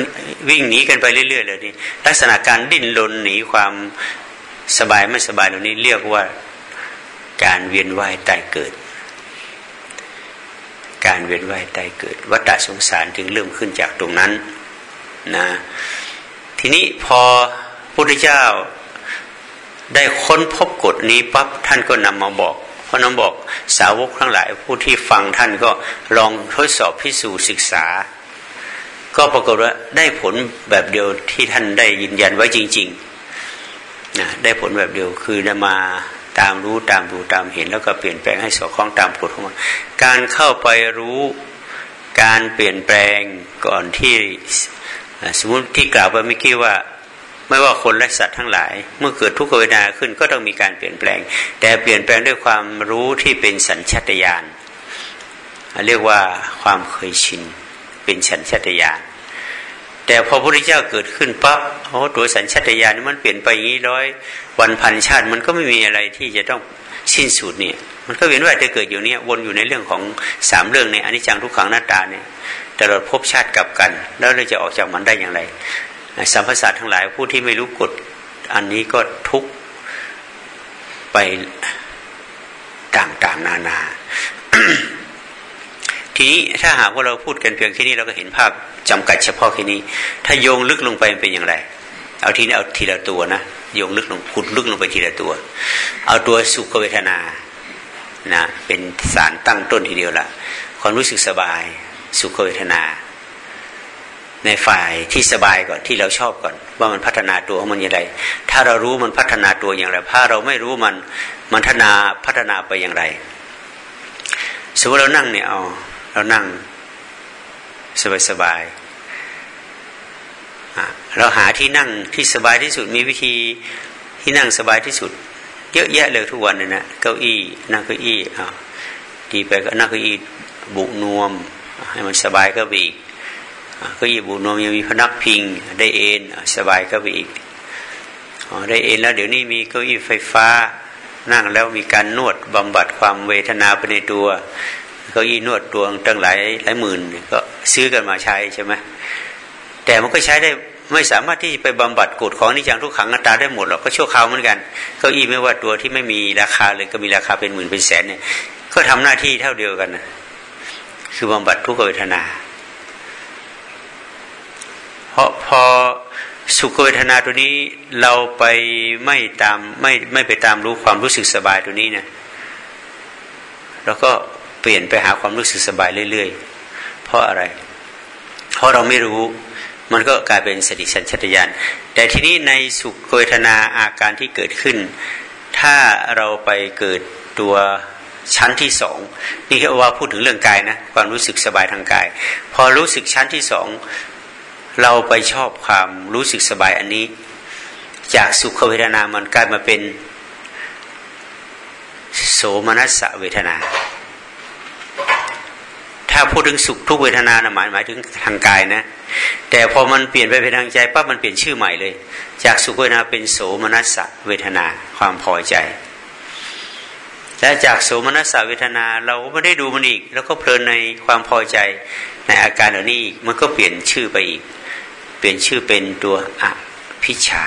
วิ่งหนีกันไปเรื่อยๆเลยนี่ลักษณะการดิ้นรนหนีความสบายไม่สบายเหล่านี้เรียกว่าการเวียนว่ายตายเกิด การเวียนว่ายตายเกิดวัฏสงสารจึงเริ่มขึ้นจากตรงนั้น นะทีนี้พอพระพุทธเจ้าได้ค้นพบกฎนี้ปั๊บท่านก็นำมาบอกเพราะน้องบอกสาวกทั้งหลายผู้ที่ฟังท่านก็ลองทดสอบพิสูจน์ศึกษา ก็ปรากฏว่าได้ผลแบบเดียวที่ท่านได้ยืนยันไว้จริงๆนะได้ผลแบบเดียวคือได้มาตามรู้ตามดูตามเห็นแล้วก็เปลี่ยนแปลงให้สอดคล้องตามกฎของมันการเข้าไปรู้การเปลี่ยนแปลงก่อนที่ สมมติที่กล่าวไปเมื่อกี้ว่า ไม่ว่าคนและสัตว์ทั้งหลาย เมื่อเกิดทุกขเวทนาขึ้นก็ต้องมีการเปลี่ยนแปลง แต่เปลี่ยนแปลงด้วยความรู้ที่เป็นสัญชตาตญาณเรียกว่าความเคยชินเป็นสัญชตาตญาณแต่พอพระพุทธเจ้าเกิดขึ้นปั๊บโอ้ตัวสัญชตาตญาณมันเปลี่ยนไปอย่างนี้ร้อย วันพันชาติมันก็ไม่มีอะไรที่จะต้องสิ้นสุดเนี่ย มันก็เวียนว่ายจะเกิดอยู่เนี่ยวนอยู่ในเรื่องของสามเรื่องในอนิจจังทุกขังหน้าตาเนี่ย ตลอดภพชาติกับกัน แล้วเราจะออกจากมันได้อย่างไรสัมภาษาทั้งหลายผู้ที่ไม่รู้กฎอันนี้ก็ทุกไปต่างๆนานา ทีนี้ถ้าหากว่าเราพูดกันเพียงแค่นี้เราก็เห็นภาพจำกัดเฉพาะแค่นี้ ถ้าโยงลึกลงไปเป็นอย่างไร เอาทีนี้เอาทีละตัวนะโยงลึกลงขุดลึกลงไปทีละตัว เอาตัวสุขเวทนานะเป็นสารตั้งต้นทีเดียวละความรู้สึกสบาย สุขเวทนา ในฝ่ายที่สบายก่อนที่เราชอบก่อน ว่ามันพัฒนาตัวของมันอย่างไร ถ้าเรารู้มันพัฒนาตัวอย่างไร ถ้าเราไม่รู้มันมันพัฒนาพัฒนาไปอย่างไร สมมติเรานั่งเนี่ยเอาเรานั่งสบายสบายเราหาที่นั่งที่สบายที่สุดมีวิธีที่นั่งสบายที่สุด เยอะแยะเลยทุกวันเลยนะเก้าอี้นั่งเก้าอี้อ่าดีไปก็นั่งเก้าอี้บุนวม ให้มันสบายก็บีกก้าอี้บุนมยังมีพนักพิง ได้เอ็นสบายก็บีกได้เอ็นแล้วเดี๋ยวนี้มีเก้าอี้ไฟฟ้า นั่งแล้วมีการนวดบำบัดความเวทนาไปในตัวเก้าอี้นวดตัวตั้งหลายหลายหมื่นก็ซื้อกันมาใช้ใช่ไหมแต่มันก็ใช้ได้ไม่สามารถที่ไปบำบัดกดของนิจังทุกขังอัตตาได้หมดหรอกก็ชั่วคราวเหมือนกันเก้าอี้ไม่ว่าตัวที่ไม่มีราคาเลยก็มีราคาเป็นหมื่นเป็นแสนเนี่ยก็ทำหน้าที่เท่าเดียวกันนะ คือบำบัดทุกขเวทนา เพราะพอสุขเวทนาตัวนี้เราไปไม่ตามไม่ไม่ไปตามรู้ความรู้สึกสบายตัวนี้เนี่ยแล้วก็เปลี่ยนไปหาความรู้สึกสบายเรื่อยๆ เพราะอะไร เพราะเราไม่รู้มันก็กลายเป็นสติสัญชตาตญาณแต่ทีนี้ในสุขเวทนาอาการที่เกิดขึ้น ถ้าเราไปเกิดตัว ชั้นที่สองนี่คือว่าพูดถึงเรื่องกายนะความรู้สึกสบายทางกาย พอรู้สึกชั้นที่สองเราไปชอบความรู้สึกสบายอันนี้ จากสุขเวทนามันกลายมาเป็นโสมนัสเวทนา ถ้าพูดถึงสุขทุกเวทนานะหมายหมายถึงทางกายนะ แต่พอมันเปลี่ยนไปเป็นทางใจปั๊บมันเปลี่ยนชื่อใหม่เลย จากสุขเวทนาเป็นโสมนัสเวทนาความพอใจ และจากโสมนัสเวทนาเราไม่ได้ดูมันอีก แล้วก็เพลินในความพอใจในอาการเหล่านี้อีกมันก็เปลี่ยนชื่อไปอีก เปลี่ยนชื่อเป็นตัวอภิชา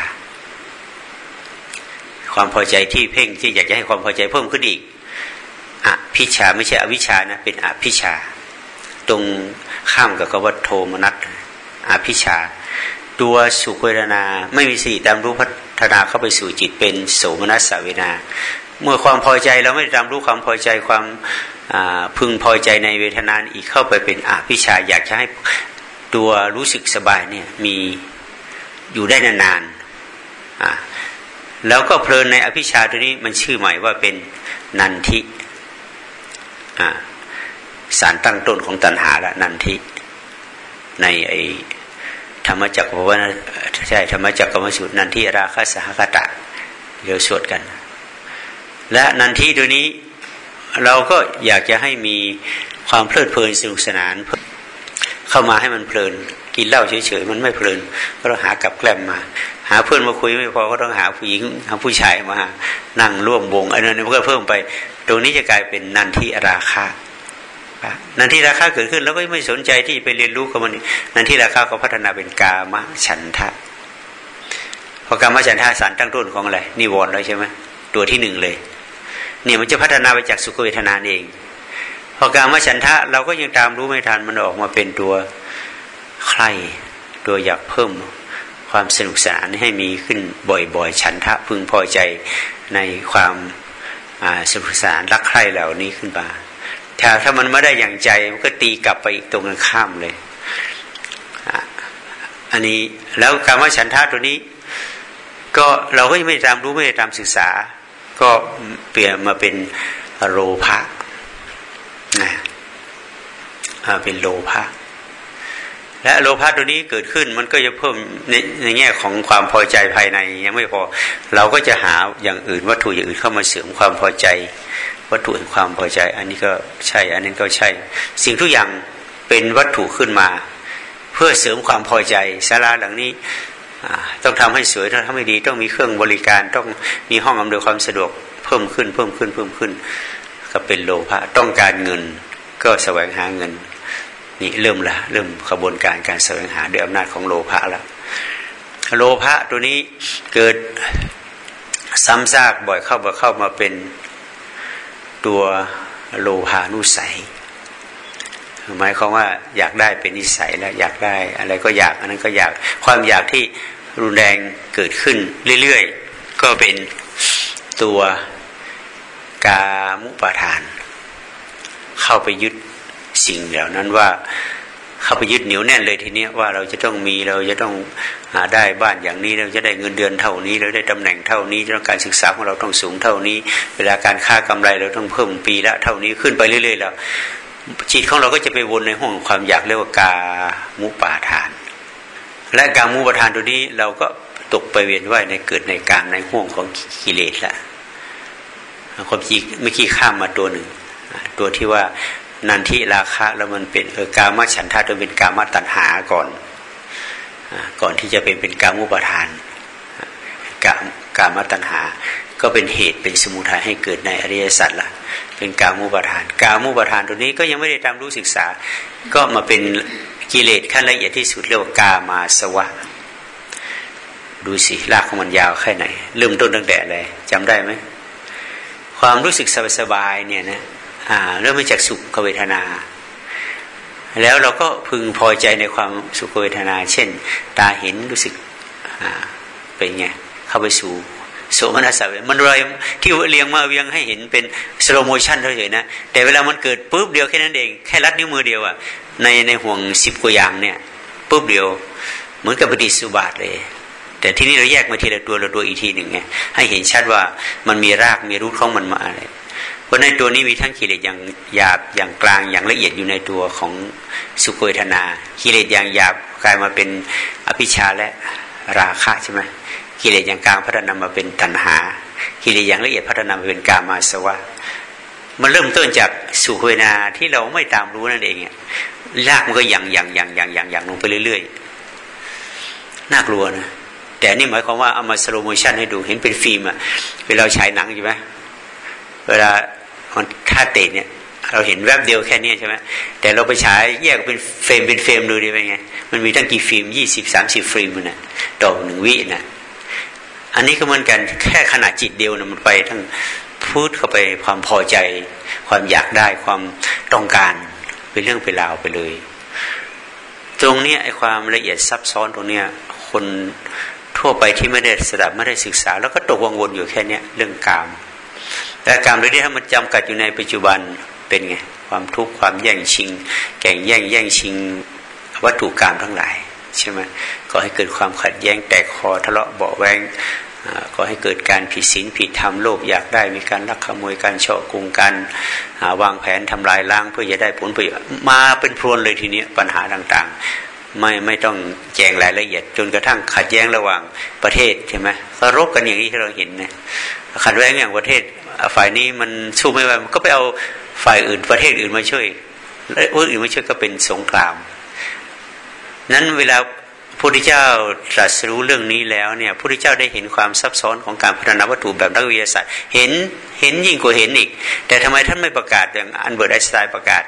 ความพอใจที่เพ่งที่อยากจะให้ความพอใจเพิ่มขึ้นอีกอภิชาไม่ใช่อวิชานะเป็นอภิชา ตรงข้ามกับคำว่าโทมนัสอภิชา ตัวสุขเวทนาไม่มีสี่ตามรู้พัฒนาเข้าไปสู่จิตเป็นโสมนัสเวนา เมื่อความพอใจเราไม่ตามรู้ความพอใจความพึงพอใจในเวทนานอีกเข้าไปเป็นอาภิชาอยากจะให้ตัวรู้สึกสบายเนี่ยมีอยู่ได้นานๆแล้วก็เพลินในอภิชาตัวนี้มันชื่อใหม่ว่าเป็นนันทิสารตั้งต้นของตัณหาละนันทิ ในไอธรรมจักรวนาใช่ธรรมจักรกรรมสูตรนันทิราคะสหคตะเดี๋ยวสวดกัน และนันทิตัวนี้เราก็อยากจะให้มีความเพลิดเพลินสนุกสนาน เข้ามาให้มันเพลิน กินเหล้าเฉยๆมันไม่เพลินก็ต้องหากับแกล้มมา หาเพื่อนมาคุยไม่พอก็ต้องหาผู้หญิงหาผู้ชายมา นั่งร่วมวงอันนั้นมันก็เพิ่มไป ตรงนี้จะกลายเป็นนันทิราคะนันทีราคาเกิดขึ้นแล้วก็ไม่สนใจที่ไปเรียนรู้กับมันนันทีราคาก็พัฒนาเป็นกามฉันทะพอกามฉันทะสารตั้งต้นของอะไรนิวรณ์แล้วใช่ไหมตัวที่หนึ่งเลย เนี่ยมันจะพัฒนาไปจากสุขเวทนาเอง พอกามฉันทะเราก็ยังตามรู้ไม่ทันมันออกมาเป็นตัวใครตัวอยากเพิ่มความสนุกสนานให้มีขึ้นบ่อยๆ ฉันทะพึงพอใจในความสนุกสนานรักใครเหล่านี้ขึ้นมาถ้าถ้ามันไม่ได้อย่างใจมันก็ตีกลับไปอีกตรงกันข้ามเลย อันนี้แล้วคำว่าฉันทาตัวนี้ ก็เราก็ยังไม่ตามรู้ไม่ได้ตามศึกษา ก็เปลี่ยนมาเป็นโลภะนะเป็นโลภะและโลภะตัวนี้เกิดขึ้นมันก็จะเพิ่มในในแง่ของความพอใจภายในยังไม่พอ เราก็จะหาอย่างอื่นวัตถุอย่างอื่นเข้ามาเสริมความพอใจ วัตถุแห่งความพอใจ อันนี้ก็ใช่ อันนี้นก็ใช่ สิ่งทุกอย่างเป็นวัตถุขึ้นมา เพื่อเสริมความพอใจศาลาหลังนี้ ต้องทำให้สวยต้องทำให้ดี ต้องมีเครื่องบริการต้องมีห้องอำนวยความสะดวกเพิ่มขึ้นเพิ่มขึ้นเพิ่มขึ้น ก็เป็นโลภะต้องการเงิน ก็แสวงหาเงินนี่เริ่มละเริ่มขบวนการการแสวงหาด้วยอำนาจของโลภะแล้วโลภะตัวนี้เกิดซ้ำซากบ่อยเข้าบ่อยเข้ามาเป็นตัวโลหานุสัย หมายความว่าอยากได้เป็นนิสัยแล้วอยากได้ อะไรก็อยากอันนั้นก็อยากความอยากที่รุนแรงเกิดขึ้นเรื่อยๆ ก็เป็นตัวกามุปาทาน เข้าไปยึดสิ่งเหล่านั้นว่าเข้าไปยึดเหนียวแน่นเลยทีนี้ว่าเราจะต้องมีเราจะต้องหาได้บ้านอย่างนี้เราจะได้เงินเดือนเท่านี้ เราได้ตำแหน่งเท่านี้ต้องการศึกษาของเราต้องสูงเท่านี้ เวลาการค่ากำไรเราต้องเพิ่มปีละเท่านี้ขึ้นไปเรื่อยๆแล้ว จิตของเราก็จะไปวนในห้องความอยากเรียกว่ากามุปาทาน และกามุปาทานตัวนี้เราก็ตกไปเวียนว่ายในเกิดในกามในห่วงของกิเลสละความจริงเมื่อกี้ข้ามมาตัวหนึ่ง ตัวที่ว่านันทิราคะแล้วมันเป็นเออกามฉันทะตัวเป็นกามตัณหาก่อน ก่อนที่จะเป็นเป็นกามุปาทานกามกามตัณหา ก็เป็นเหตุเป็นสมุทัยให้เกิดในอริยสัจละเป็นกามุปทาน กามุปทานตัวนี้ก็ยังไม่ได้ตามรู้ศึกษา ก็มาเป็นกิเลสขั้นละเอียดที่สุดเรียกว่ากามาสวะ ดูสิรากของมันยาวแค่ไหน เริ่มต้นตั้งแต่อะไรจำได้ไหมความรู้สึกสบายๆเนี่ยนะเริ่มมาจากสุขเวทนา แล้วเราก็พึงพอใจในความสุขเวทนา เช่น ตาเห็นรู้สึกเป็นไงเข้าไปสู่ โสมนัสสะมันเลยที่เรียงมาเรียงให้เห็นเป็น slow motion เฉยๆนะ แต่เวลามันเกิดปุ๊บเดียวแค่นั้นเองแค่รัดนิ้วมือเดียวอะในในห่วงสิบกว่าอย่างเนี่ยปุ๊บเดียว เหมือนกับปฏิสุบาทเลย แต่ที่นี้เราแยกมาทีละตัวละตัวอีกทีหนึ่งไงให้เห็นชัดว่ามันมีรากมีรูทของมันมาอะไรเพราะในตัวนี้มีทั้งกิเลสอย่างหยาบอย่างกลางอย่างละเอียดอยู่ในตัวของสุขเวทนากิเลสอย่างหยาบกลายมาเป็นอภิชาและราคะใช่ไหม กิเลสอย่างกลางพัฒนามาเป็นตัณหา กิเลสอย่างละเอียดพัฒนามาเป็นกามาสวะ มันเริ่มต้นจากสุขเวทนาที่เราไม่ตามรู้นั่นเองรากมันก็ยังยังยังยังยังยังลงไปเรื่อยๆ น่ากลัวนะ แต่นี่หมายความว่าเอามา slow motion ให้ดูเห็นเป็นฟิล์มอะเวลาฉายหนังใช่ไหมเวลามันท่าเตะเนี่ยเราเห็นแวบเดียวแค่นี้ใช่ไหมแต่เราไปฉายแยกเป็นเฟรมเป็นเฟรมดูดีไปไง มันมีตั้งกี่ฟิล์มยี่สิบสามสิบฟิล์มนะต่อหนึ่งวินะ อันนี้ก็เหมือนกันแค่ขนาดจิตเดียวนะมันไปทั้งพูดเข้าไปความพอใจ ความอยากได้ความต้องการเป็นเรื่องเป็นราวไปเลย ตรงนี้ไอ้ความละเอียดซับซ้อนตรงเนี้ยคนทั่วไปที่ไม่ได้สดับไม่ได้ศึกษา แล้วก็ตกวังวนอยู่แค่เนี้ยเรื่องกาม แต่กรรมเรื่องนี้ถ้ามันจำกัดอยู่ในปัจจุบันเป็นไงความทุกข์ความแย่งชิง แก่งแย่งแย่งชิงวัตถุกรรมทั้งหลาย ใช่ไหม ก็ให้เกิดความขัดแย้งแตกคอทะเลาะเบาแวงก็ให้เกิดการผิดศีลผิดธรรมโลภอยากได้มีการลักขโมยการเฉาะกุงกันวางแผนทำลายล้างเพื่อจะได้ผลประโยชน์มาเป็นพรวนเลยทีนี้ปัญหาต่างๆ ไม่ไม่ต้องแจงรายละเอียด จนกระทั่งขัดแย้งระหว่างประเทศใช่ไหมก็รบกันอย่างนี้ที่เราเห็นนะขัดแย้งอย่างประเทศฝ่ายนี้มันสู้ไม่ไหวมันก็ไปเอาฝ่ายอื่นประเทศอื่นมาช่วยแล้วอื่นมาช่วยก็เป็นสงครามนั้นเวลา พุทธเจ้าตรัสรู้เรื่องนี้แล้วเนี่ยพุทธเจ้าได้เห็นความซับซ้อนของการพัฒนาวัตถุแบบนักวิทยาศาสตร์ เห็นเห็นยิ่งกว่าเห็นอีก แต่ทำไมท่านไม่ประกาศอย่างอันเบิร์ตไอน์สไตน์ประกาศ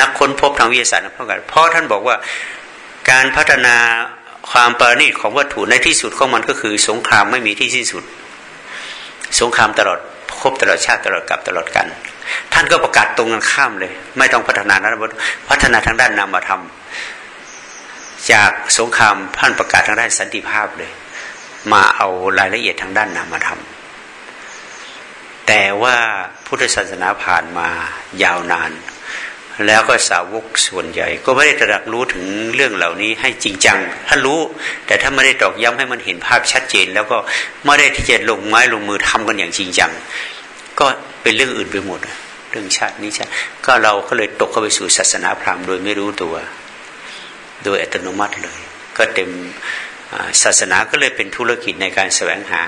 นักค้นพบทางวิทยาศาสตร์ประกาศเพราะท่านบอกว่าการพัฒนาความประณีตของวัตถุในที่สุดของมันก็คือ สงครามไม่มีที่สิ้นสุด สงครามตลอดครบตลอดชาติตลอดกับตลอดกัน ท่านก็ประกาศตรงกันข้ามเลย ไม่ต้องพัฒนานะพัฒนาทางด้านนามธรรม จากสงครามท่านประกาศทางด้านสันติภาพเลย มาเอารายละเอียดทางด้านนามธรรมแต่ว่าพุทธศาสนาผ่านมายาวนาน แล้วก็สาวกส่วนใหญ่ ก็ไม่ได้ตระหนักรู้ถึงเรื่องเหล่านี้ให้จริงจังท่ารู้ แต่ถ้าไม่ได้ตอกย้ำให้มันเห็นภาพชัดเจน แล้วก็ไม่ได้ที่จะลงไม้ลงมือทำกันอย่างจริงจังก็เป็นเรื่องอื่นไปหมด เรื่องชาตินี้ชาติก็เราก็เลยตกเข้าไปสู่ศาสนาพราหมณ์โดยไม่รู้ตัว โดยอัตโนมัติเลย ก็เต็มศาสนาก็เลยเป็นธุรกิจในการแสวงหา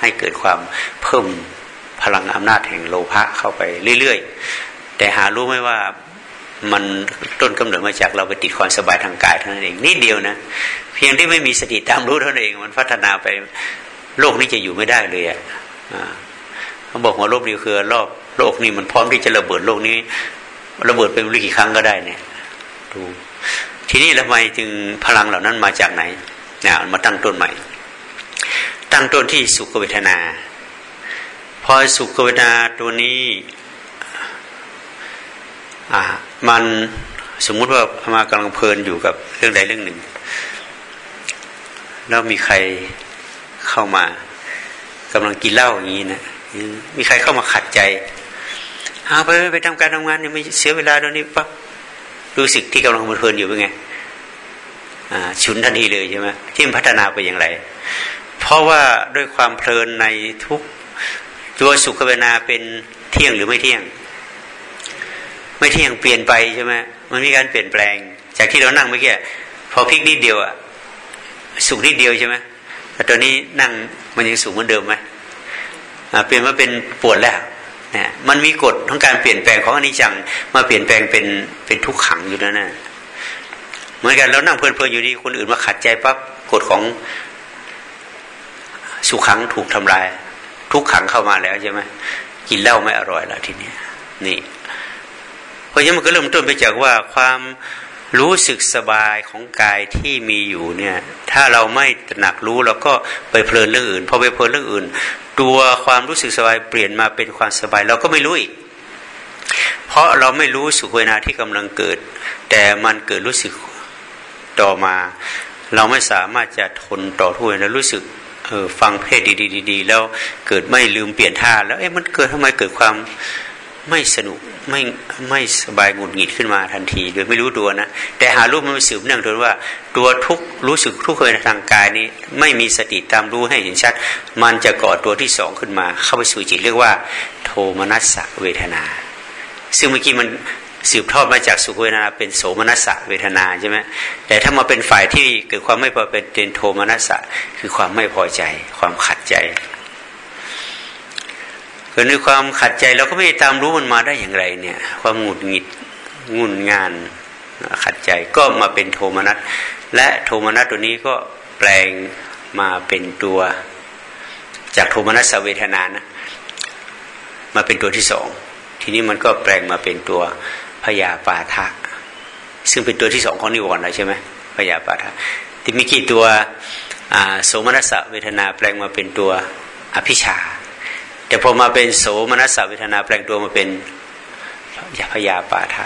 ให้เกิดความเพิ่มพลังอำนาจแห่งโลภะเข้าไปเรื่อยๆ แต่หารู้ไหมว่ามันต้นกำเนิดมาจากเราไปติดความสบายทางกายเท่านั้นเองนิดเดียวนะ เพียงที่ไม่มีสติตามรู้เท่านั้นเอง มันพัฒนาไปโลกนี้จะอยู่ไม่ได้เลยอะเขาบอกว่าโลกนี้คือรอบโลกนี้มันพร้อมที่จะระเบิดโลกนี้ ระเบิดเป็นกี่ครั้งก็ได้เนี่ยดู ทีนี้ทำไมจึงพลังเหล่านั้นมาจากไหนนี่ยมาตั้งต้นใหม่ ตั้งต้นที่สุขเวทนา พอสุขเวทนาตัวนี้อ่ามันสมมุติว่ามากำลังเพลินอยู่กับเรื่องใดเรื่องหนึ่ง แล้วมีใครเข้ามากำลังกินเหล้าอย่างนี้นะมีใครเข้ามาขัดใจเอาไปไปทำการทำงานเนี่ยไม่เสียเวลาตรงนี้ปั๊บ รู้สึกที่กำลังเพลินอยู่เป็นไงฉุนทันทีเลยใช่ไหมที่มันพัฒนาไปอย่างไร เพราะว่าด้วยความเพลินในทุกตัวสุขเวนาเป็นเที่ยงหรือไม่เที่ยง ไม่เที่ยงเปลี่ยนไปใช่ไหมมันมีการเปลี่ยนแปลง จากที่เรานั่งเมื่อกี้พอพลิกนิดเดียวอะสุขนิดเดียวใช่ไหมแต่ตอนนี้นั่งมันยังสูงเหมือนเดิมไหมเปลี่ยนมาเป็นปวดแล้ว นี่ยมันมีกฎของการเปลี่ยนแปลงของอนิจจังมาเปลี่ยนแปลงเป็นเป็นทุกขังอยู่นั่นนะเหมือนกันเรานั่งเพลินๆอยู่ดีคนอื่นมาขัดใจปั๊บกฎของสุขังถูกทำลาย ทุกขังเข้ามาแล้วใช่ไหมกินเหล้าไม่อร่อยแล้วทีนี้นี่ เพราะฉะนั้นมันก็เริ่มต้นไปจากว่าความ รู้สึกสบายของกายที่มีอยู่เนี่ย ถ้าเราไม่ตระหนักรู้เราก็ไปเพลินเรื่องอื่นพอไปเพลินเรื่องอื่น ตัวความรู้สึกสบายเปลี่ยนมาเป็นความสบายเราก็ไม่รู้อีกเพราะเราไม่รู้สุขเวนาที่กำลังเกิด แต่มันเกิดรู้สึกต่อมา เราไม่สามารถจะทนต่อทุกข์แล้วรู้สึกเออฟังเพศดีๆแล้วเกิดไม่ลืมเปลี่ยนท่าแล้วเอ๊ะมันเกิดทำไมเกิดความ สนุกไม่ไม่สบายหงุดหงิดขึ้นมาทันที โดยไม่รู้ตัวนะ แต่หารู้มันสืบเนื่องโดยว่า ตัวทุกรู้สึกทุกข์ในทางกายนี้ ไม่มีสติตามรู้ให้เห็นชัด มันจะก่อตัวที่สองขึ้นมา เข้าไปสู่จิตเรียกว่า โทมนัสสะเวทนา ซึ่งเมื่อกี้มันสืบทอดมาจากสุขเวทนาเป็นโสมนัสสะเวทนาใช่ไหมแต่ถ้ามาเป็นฝ่ายที่เกิดความไม่พอเป็นโทมนัสสะคือความไม่พอใจ ความขัดใจ เกิดในความขัดใจเราก็ไม่ตามรู้มันมาได้อย่างไรเนี่ย ความหงุดหงิดงุนงานขัดใจก็มาเป็นโทมนัสและโทมนัสตัวนี้ก็แปลงมาเป็นตัวจากโทมนัสเวทนานะมาเป็นตัวที่สองทีนี้มันก็แปลงมาเป็นตัวพยาปาทะซึ่งเป็นตัวที่สองของนิวรณ์แล้วใช่ไหมพยาปาทะที่มีกี่ตัวโสมนัสเวทนาแปลงมาเป็นตัวอภิชา แต่พอมาเป็นโสมนัสสเวทนาแปลงตัวมาเป็นยาพยาปาทะ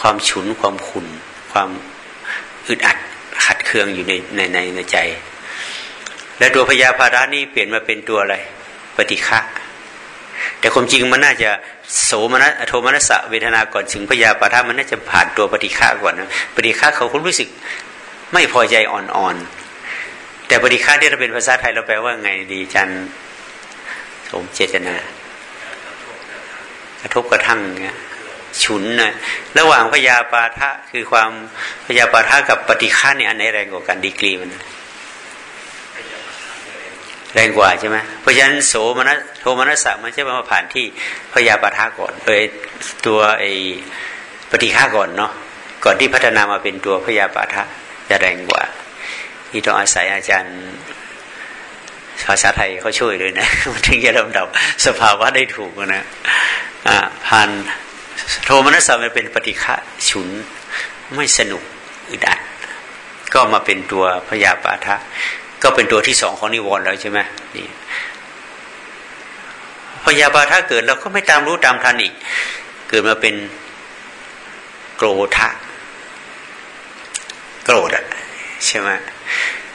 ความฉุนความขุนความอึดอัดขัดเคืองอยู่ในในในในใจ และตัวพยาปาทะนี่เปลี่ยนมาเป็นตัวอะไร ปฏิฆะแต่ความจริงมันน่าจะโสมนัสโทมนัสเวทนาก่อนถึงพยาปาทะมันน่าจะผ่านตัวปฏิฆะก่อนนะปฏิฆะเขาคุณรู้สึกไม่พอใจอ่อนๆแต่ปฏิฆะที่เราเป็นภาษาไทยเราแปลว่าไงดีจัน สมเจตนากระทบกระทั่งเนี่ยฉุนนะระหว่างพยาปาทะคือความพยาปาทะกับปฏิฆาเนี่ยอันไหนแรงกว่ากันดีกรีมันแรงกว่าใช่ไหมเพราะฉะนั้นโสมนัสโทมนัสสะมันใช่มาผ่านที่พยาปาทะก่อนโดยตัวไอ้ปฏิฆาก่อนเนาะก่อนที่พัฒนามาเป็นตัวพยาปาทะจะแรงกว่าที่ต้องอาศัยอาจารย์ ภาษาไทยเขาช่วยเลยนะมันถึงจะลำดับสภาวะได้ถูกนะผ่านโทมนัสสะมันเป็นปฏิฆะฉุนไม่สนุกอึดอัดก็มาเป็นตัวพยาปาทะ ก็เป็นตัวที่สองของนิวรณ์แล้วใช่ไหมนี่พยาปาทะเกิดเราก็ไม่ตามรู้ตามทันอีก เกิดมาเป็นโกรธะโกรธอะใช่ไหม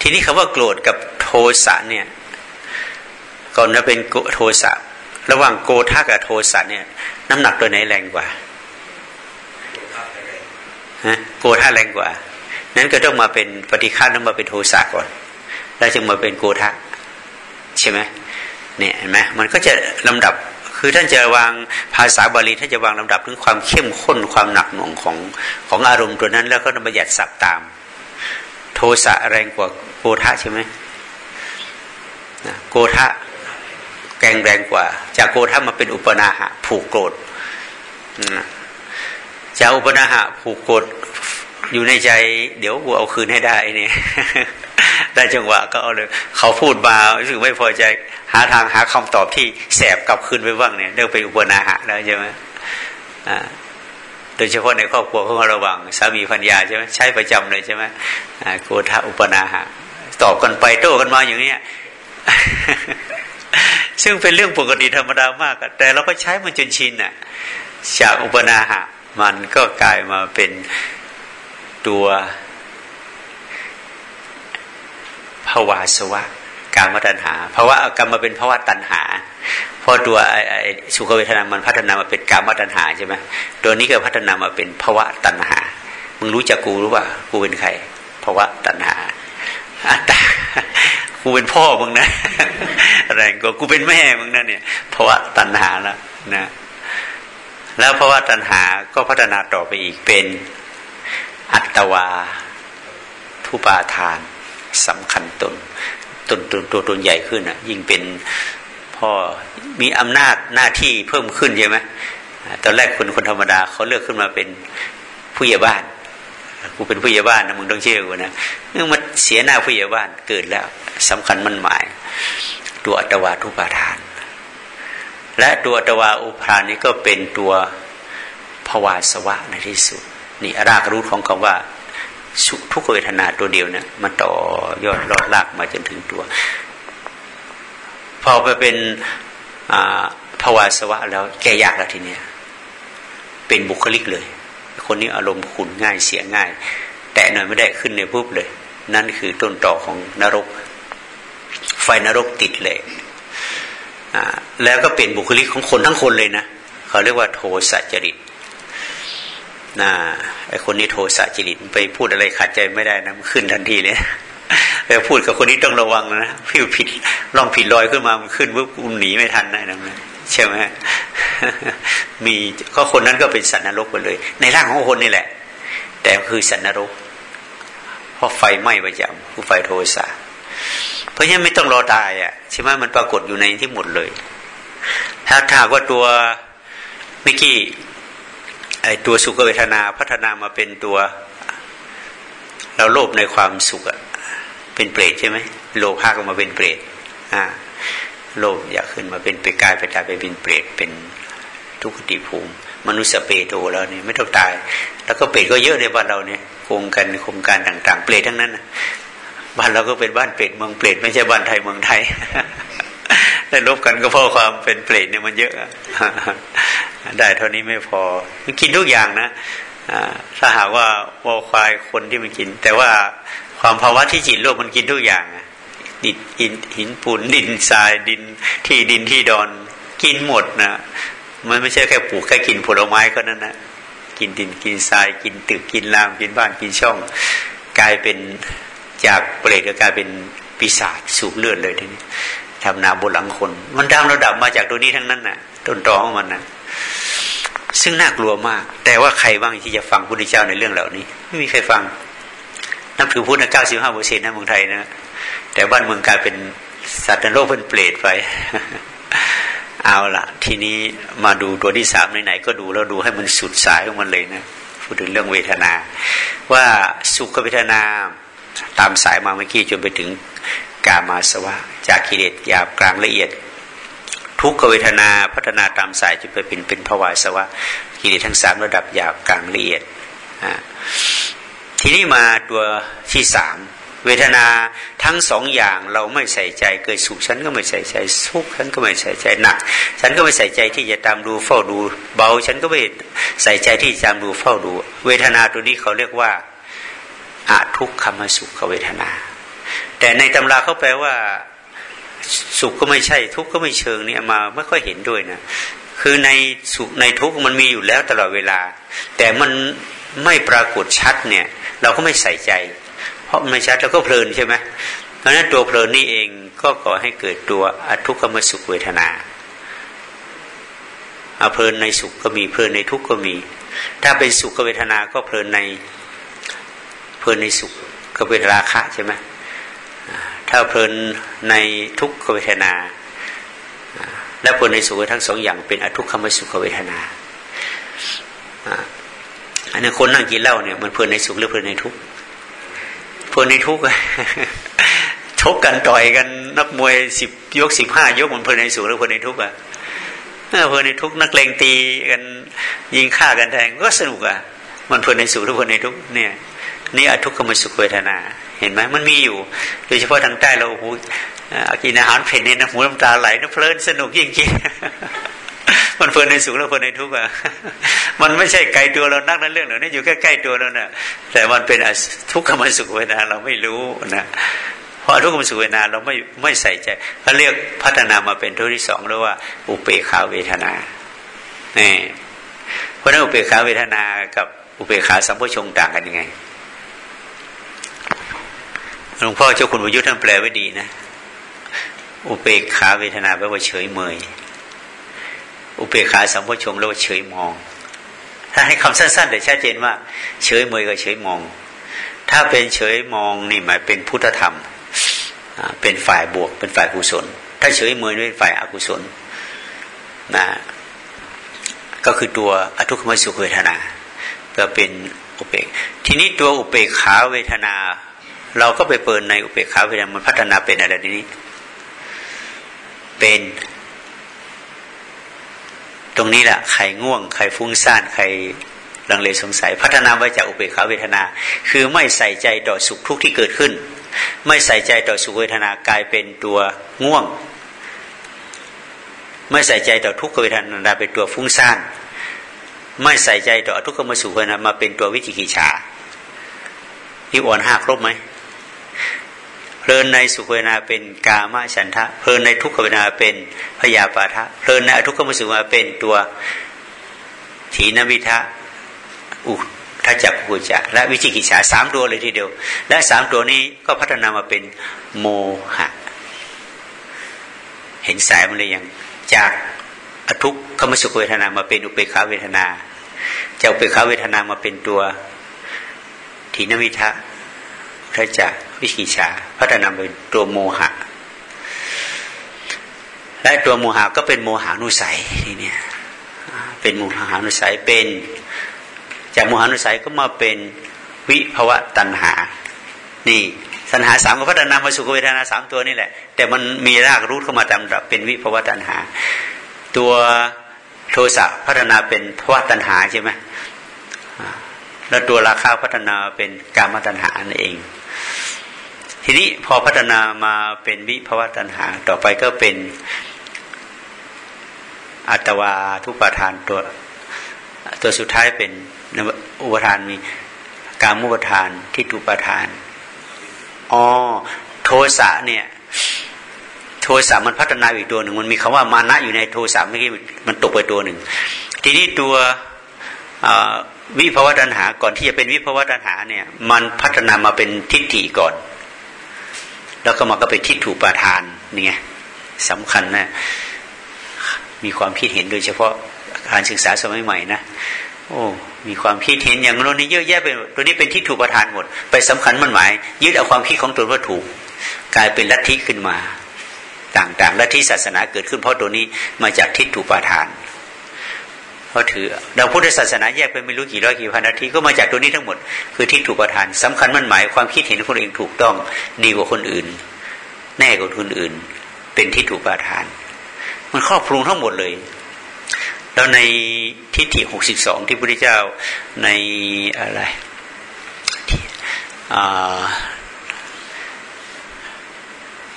ทีนี้คำว่าโกรธกับโทสะเนี่ย ก่อนจะเป็นโทสะระหว่างโกธากับโทสะเนี่ย น้ำหนักตัวไหนแรงกว่าฮะโกธาแรงกว่า นั้นก็ต้องมาเป็นปฏิฆาต้องมาเป็นโทสะก่อน แล้วจึงมาเป็นโกธาใช่ไหมเนี่ยเห็นไหมมันก็จะลำดับคือท่านจะวางภาษาบาลีท่านจะวางลำดับถึงความเข้มข้นความหนักหน่วงของของอารมณ์ตัวนั้น แล้วก็นำบัญญัติสับตาม โทสะแรงกว่าโกธาใช่ไหมโกธา แกงแรงกว่า จากโกธามาเป็นอุปนาหะ ผูกโกรธจากอุปนาหะ ผูกโกรธอยู่ในใจ เดี๋ยวกูเอาคืนให้ได้เนี่ยได้จังหวะก็เอาเลยเขาพูดมารู้สึกไม่พอใจ หาทางหาคำตอบที่แสบกลับคืนไปบ้างเนี่ยเรียกเป็นอุปนาหะแล้วใช่ไหมโดยเฉพาะในครอบครัวของระว่างสามีพัญญาใช่ไหมใช้ประจำเลยใช่ไหมโกธาอุปนาหะตอบกันไปโต้กันมาอย่างเนี้ย ซึ่งเป็นเรื่องปกติธรรมดามาก แต่เราก็ใช้มันจนชินอะจากอุปนาหะ มันก็กลายมาเป็นตัวภาวาสวะการมตัญหาภาวะกรรมมาเป็นภาวะตัญหาเพราะตัวสุขเวทนามันพัฒนามาเป็นการมตัญหาใช่ไหมตัวนี้ก็พัฒนามาเป็นภาวะตัญหา มึงรู้จักกูรู้ป่ะกูเป็นใครเพราว่าตัณหาอัตตา กูเป็นพ่อมึงนะอะไรก็กูเป็นแม่มึงนะเนี่ยเพราะว่าตัณหาแล้วนะ แล้วเพราะว่าตัณหาก็พัฒนาต่อไปอีกเป็นอัตวา ทุปาทานสำคัญตนตนตัวตัวตนใหญ่ขึ้นอะ ยิ่งเป็นพ่อมีอำนาจหน้าที่เพิ่มขึ้นใช่ไหมตอนแรกคนคนธรรมดาเขาเลือกขึ้นมาเป็นผู้ใหญ่บ้าน กูเป็นผู้ใหญ่บ้านนะมึงต้องเชื่อกูนะเมื่อมาเสียหน้าผู้ใหญ่บ้านเกิดแล้วสำคัญมันหมาย ตัวอัตวาทุปาทาน และตัวอัตวาอุปานนี้ก็เป็นตัวภวาสวะในที่สุด นี่รากรูทของคำว่าทุกเวทนาตัวเดียวเนี่ยมันต่อยอดรอดลากมาจนถึงตัว พอไปเป็นภาวะสวะแล้วแกยากแล้วทีเนี้ยเป็นบุคลิกเลย คนนี้อารมณ์ขุนง่ายเสียง่าย แต่หน่อยไม่ได้ขึ้นในปุ๊บเลย นั่นคือต้นต่อของนรก ไฟนรกติดเลยแล้วก็เป็นบุคลิกของคนทั้งคนเลยนะเขาเรียกว่าโทสัจริตนะไอคนนี้โทสะจริตไปพูดอะไรขัดใจไม่ได้นะมันขึ้นทันทีเลยไปพูดกับคนนี้ต้องระวังนะผิวผิดลองผิดลอยขึ้นมามันขึ้นปุ๊บคุณหนีไม่ทันนะนะใช่ไหม มีก็คนนั้นก็เป็นสันนรกไปเลย ในร่างของคนนี่แหละ แต่คือสันนรก เพราะไฟไหม้ประจำคือไฟโทสะเพราะฉะนั้นไม่ต้องรอตายอะใช่ไหมมันปรากฏอยู่ในที่หมดเลย ถ้าถ้าว่าตัวเมื่อกี้ไอตัวสุขเวทนาพัฒนามาเป็นตัว เราโลภในความสุขอะเป็นเปรตใช่ไหมโลภะก็มาเป็นเปรตอ่าโลภอยากขึ้นมาเป็นไปกายไปตายไปเป็นเปรตเป็น ทุกขติภูมิ มนุษย์เปรตโตแล้วนี่ไม่ต้องตาย แล้วก็เปรตก็เยอะในบ้านเราเนี่ยโครงการโครงการต่างๆ เปรตทั้งนั้นนะบ้านเราก็เป็นบ้านเปรตเมืองเปรตไม่ใช่บ้านไทยเมืองไทยได้ลบกันก็เพราะความเป็นเปรตเนี่ยมันเยอะ ได้เท่านี้ไม่พอมันกินทุกอย่างนะถ้าหากว่าวัวควายคนที่มันกิน แต่ว่าความภาวะที่จิตโลกมันกินทุกอย่างดินหินปูนดินทรายดินที่ดินที่ดอนกินหมดนะ มันไม่ใช่แค่ปลูกแค่กินผลไม้ก็นั้นนะกินดินกินทรายกินตึกกินรามกินบ้านกินช่อง กลายเป็นจากเปรตก็กลายเป็นปีศาจสูบเลือดเลยทีนี้ทำนาบนหลังคน มันดังระดับมาจากตัวนี้ทั้งนั้นนะ่ะ ต้นตอของมันนะซึ่งน่ากลัวมาก แต่ว่าใครบ้างที่จะฟังพุทธเจ้าในเรื่องเหล่านี้ ไม่มีใครฟัง นับถือพุทธเก้าสิบห้าเปอร์เซ็นต์นะเมืองไทยนะ แต่บ้านเมืองกลายเป็นสัตว์นโลกเป็นเปรตไป เอาละทีนี้มาดูตัวที่สามไหนๆก็ดูแล้วดูให้มันสุดสายของมันเลยนะพูดถึงเรื่องเวทนา ว่าสุขเวทนาตามสายมาเมื่อกี้จนไปถึงกามาสวะ จากกิเลสหยาบกลางละเอียด ทุกขเวทนาพัฒนาตามสายจะไปเป็นเป็นภวาสวะกิเลสทั้งสามระดับหยาบกลางละเอียดทีนี้มาตัวที่สาม เวทนาทั้งสองอย่างเราไม่ใส่ใจเกิดสุขฉันก็ไม่ใส่ใจสุขฉันก็ไม่ใส่ใจหนัก ฉันก็ไม่ใส่ใจที่จะตามดูเฝ้าดู เบาฉันก็ไม่ใส่ใจที่จะตามดูเฝ้าดู เวทนาตัวนี้เขาเรียกว่าอาทุกขมสุขเวทนา แต่ในตำราเขาแปลว่าสุขก็ไม่ใช่ทุกข์ก็ไม่เชิงเนี่ยมาไม่ค่อยเห็นด้วยนะคือในสุขในทุกข์มันมีอยู่แล้วตลอดเวลา แต่มันไม่ปรากฏชัดเนี่ย เราก็ไม่ใส่ใจ เพราะไม่ชัดเราก็เพลินใช่ไหมเพราะนั้นตัวเพลินนี่เองก็ก่อให้เกิดตัวอทุกขมสุขเวทนาเอาเพลินในสุขก็มีเพลินในทุกข์ก็มี ถ้าเป็นสุขเวทนาก็เพลินในเพลินในสุขก็เป็นราคะใช่ไหมถ้าเพลินในทุกขเวทนา และเพลินในสุขทั้งสองอย่างเป็นอทุกขมสุขเวทนาอันนี้คนนั่งกินเหล้าเนี่ยมันเพลินในสุขหรือเพลินในทุกเพลินในทุกชกกันต่อยกันนักมวยสิบยกสิบห้ายกมันเพลินในสุขหรือเพลินในทุกอะเพลินในทุกนักเลงตีกันยิงฆ่ากันแทงก็สนุกอะ มันเพลินในสุขหรือเพลินในทุกเนี่ยนี่อทุกขมสุขเวทนา เห็นไหมมันมีอยู่ โดยเฉพาะทางใต้เราโอ้กินอาหารเผ็ดเนี่ยนะหูน้ำตาไหลนะเพลินสนุกยิ่งจริง มันเพลินในสุขแล้วเพลินในทุกข์อะมันไม่ใช่ไกลตัวเรานักนั้นเรื่องเหล่านี้อยู่ใกล้ๆตัวเราเนะ่ะแต่มันเป็นทุกขมสุขเวทนาเราไม่รู้นะเพราะทุกขมสุขเวทนาเราไม่ไม่ใส่ใจเขาเรียกพัฒนามาเป็นทุกที่สองเรียกว่า อุเปขาเวทนานี่เพราะนั้นอุเปขาเวทนากับอุเบกขาสัมโพชงต่างกันยังไงหลวงพ่อเจ้าคุณประยุทธ์ท่านแปลไว้ดีนะ อุเบกขาเวทนาแปลว่าเฉยเมย อุเบกขาสัมโพชงแปลว่าเฉยมอง ถ้าให้คำสั้นๆแต่ชัดเจนว่า เฉยเมยกับเฉยมอง ถ้าเป็นเฉยมองนี่หมายเป็นพุทธธรรมเป็นฝ่ายบวกเป็นฝ่ายกุศล ถ้าเฉยเมยเป็นฝ่ายอกุศลนะก็คือตัวอทุกขมสุขเวทนาก็เป็นอุเบกทีนี้ตัวอุเบกขาเวทนา เราก็ไปเปิดในอุเบกขาเวทนามันพัฒนาเป็นอะไรนี้ เป็น ตรงนี้แหละใครง่วง ใครฟุ้งซ่านใครลังเลสงสัย พัฒนาไว้จากอุเบกขาเวทนา คือไม่ใส่ใจต่อสุขทุกข์ที่เกิดขึ้น ไม่ใส่ใจต่อสุขเวทนากลายเป็นตัวง่วง ไม่ใส่ใจต่อทุกขเวทนาเป็นตัวฟุ้งซ่านไม่ใส่ใจต่อทุกขมสุขเวทนะมาเป็นตัววิจิกิจฉานิวรณ์ห้าครบไหม พลินในสุขเวนาเป็นกามฉันทะ เพลินในทุกขเวนาเป็นพยาปาทะ เพลินในทุกขมสุขมาเป็นตัวถีนมิทะอุทจักกุจะและวิจิกิจฉาสามตัวเลยทีเดียว และสามตัวนี้ก็พัฒนามาเป็นโมหะ เห็นสายมันเลยยังจากอทุกขมสุขเวทนามาเป็นอุเบกขาเวทนาจะอุเบกขาเวทนามาเป็นตัวทีนวิทะพระจัก วิชิชาพัฒนาเป็นตัวโมหะ และตัวโมหะก็เป็นโมหานุสัยทีเนี้ยเป็นโมหานุสัยเป็น จากโมหานุสัยก็มาเป็นวิภวะตัณหา นี่สัญหาสามก็พัฒนามาสุขเวทนาสามตัวนี่แหละ แต่มันมีรากรูทเข้ามาตามเป็นวิภวะตัณหา ตัวโทสะพัฒนาเป็นภวะตัณหาใช่ไหมแล้วตัวราคาพัฒนาเป็นกามตัณหานั่นเอง ทีนี้พอพัฒนามาเป็นวิภวะตัณหา ต่อไปก็เป็นอัตวาทุปาทานตัว ตัวสุดท้ายเป็นอุปทานมีการมุปทานที่ตุปทานอ๋อโทสะเนี่ย โทสะมันพัฒนาอีกตัวหนึ่ง มันมีคำว่ามานะอยู่ในโทสะเมื่อกี้มันตกไปตัวหนึ่ง ทีนี้ตัววิภวตัณหาก่อนที่จะเป็นวิภวตัณหาเนี่ย มันพัฒนามาเป็นทิฏฐิก่อน แล้วก็มาก็เป็นทิฏฐุปาทานเนี่ยสำคัญนะ มีความคิดเห็นโดยเฉพาะการศึกษาสมัยใหม่นะโอ้มีความคิดเห็นอย่างโน้นนี่เยอะแยะเป็นตัวนี้เป็นทิฏฐุปาทานหมด ไปสำคัญมันหมาย ยึดเอาความคิดของตนว่าถูก กลายเป็นลัทธิขึ้นมา ต่างๆละที่ศาสนาเกิดขึ้นเพราะตัวนี้มาจากทิฏฐุปาทาน เราถือเราพุทธศาสนาแยกไปไม่รู้กี่ร้อยกี่พันนาทีก็มาจากตัวนี้ทั้งหมด คือทิฏฐุปาทานสำคัญมันหมายความคิดเห็นคนเองถูกต้องดีกว่าคนอื่น แน่กว่าคนอื่น เป็นทิฏฐุปาทาน มันครอบคลุมทั้งหมดเลย แล้วในทิฏฐิหกสิบสองที่พระพุทธเจ้าในอะไร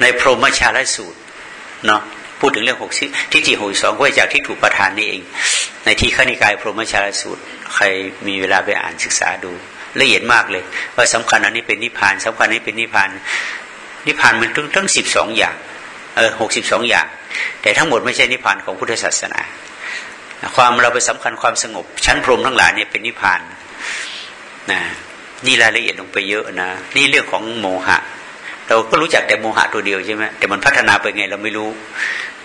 ในพรหมชาลสูตรเนาะ พูดถึงเรื่องหกสิทิฏฐิหกสองก็จากที่ถูกประทานนี่เอง ในที่ข้านิกายพรหมชาลสูตร ใครมีเวลาไปอ่านศึกษาดู ละเอียดมากเลย ว่าสำคัญอันนี้เป็นนิพพานสำคัญนี้เป็นนิพพานนิพพานมันทั้งทั้งสิบสองอย่างเออหกสิบสองอย่าง แต่ทั้งหมดไม่ใช่นิพพานของพุทธศาสนา ความเราไปสำคัญความสงบ ชั้นพรหมทั้งหลายเนี่ยเป็นนิพพานนะนี่รายละเอียดลงไปเยอะนะ นี่เรื่องของโมหะ เราก็รู้จักแต่โมหะตัวเดียวใช่ไหมแต่มันพัฒนาไปไงเราไม่รู้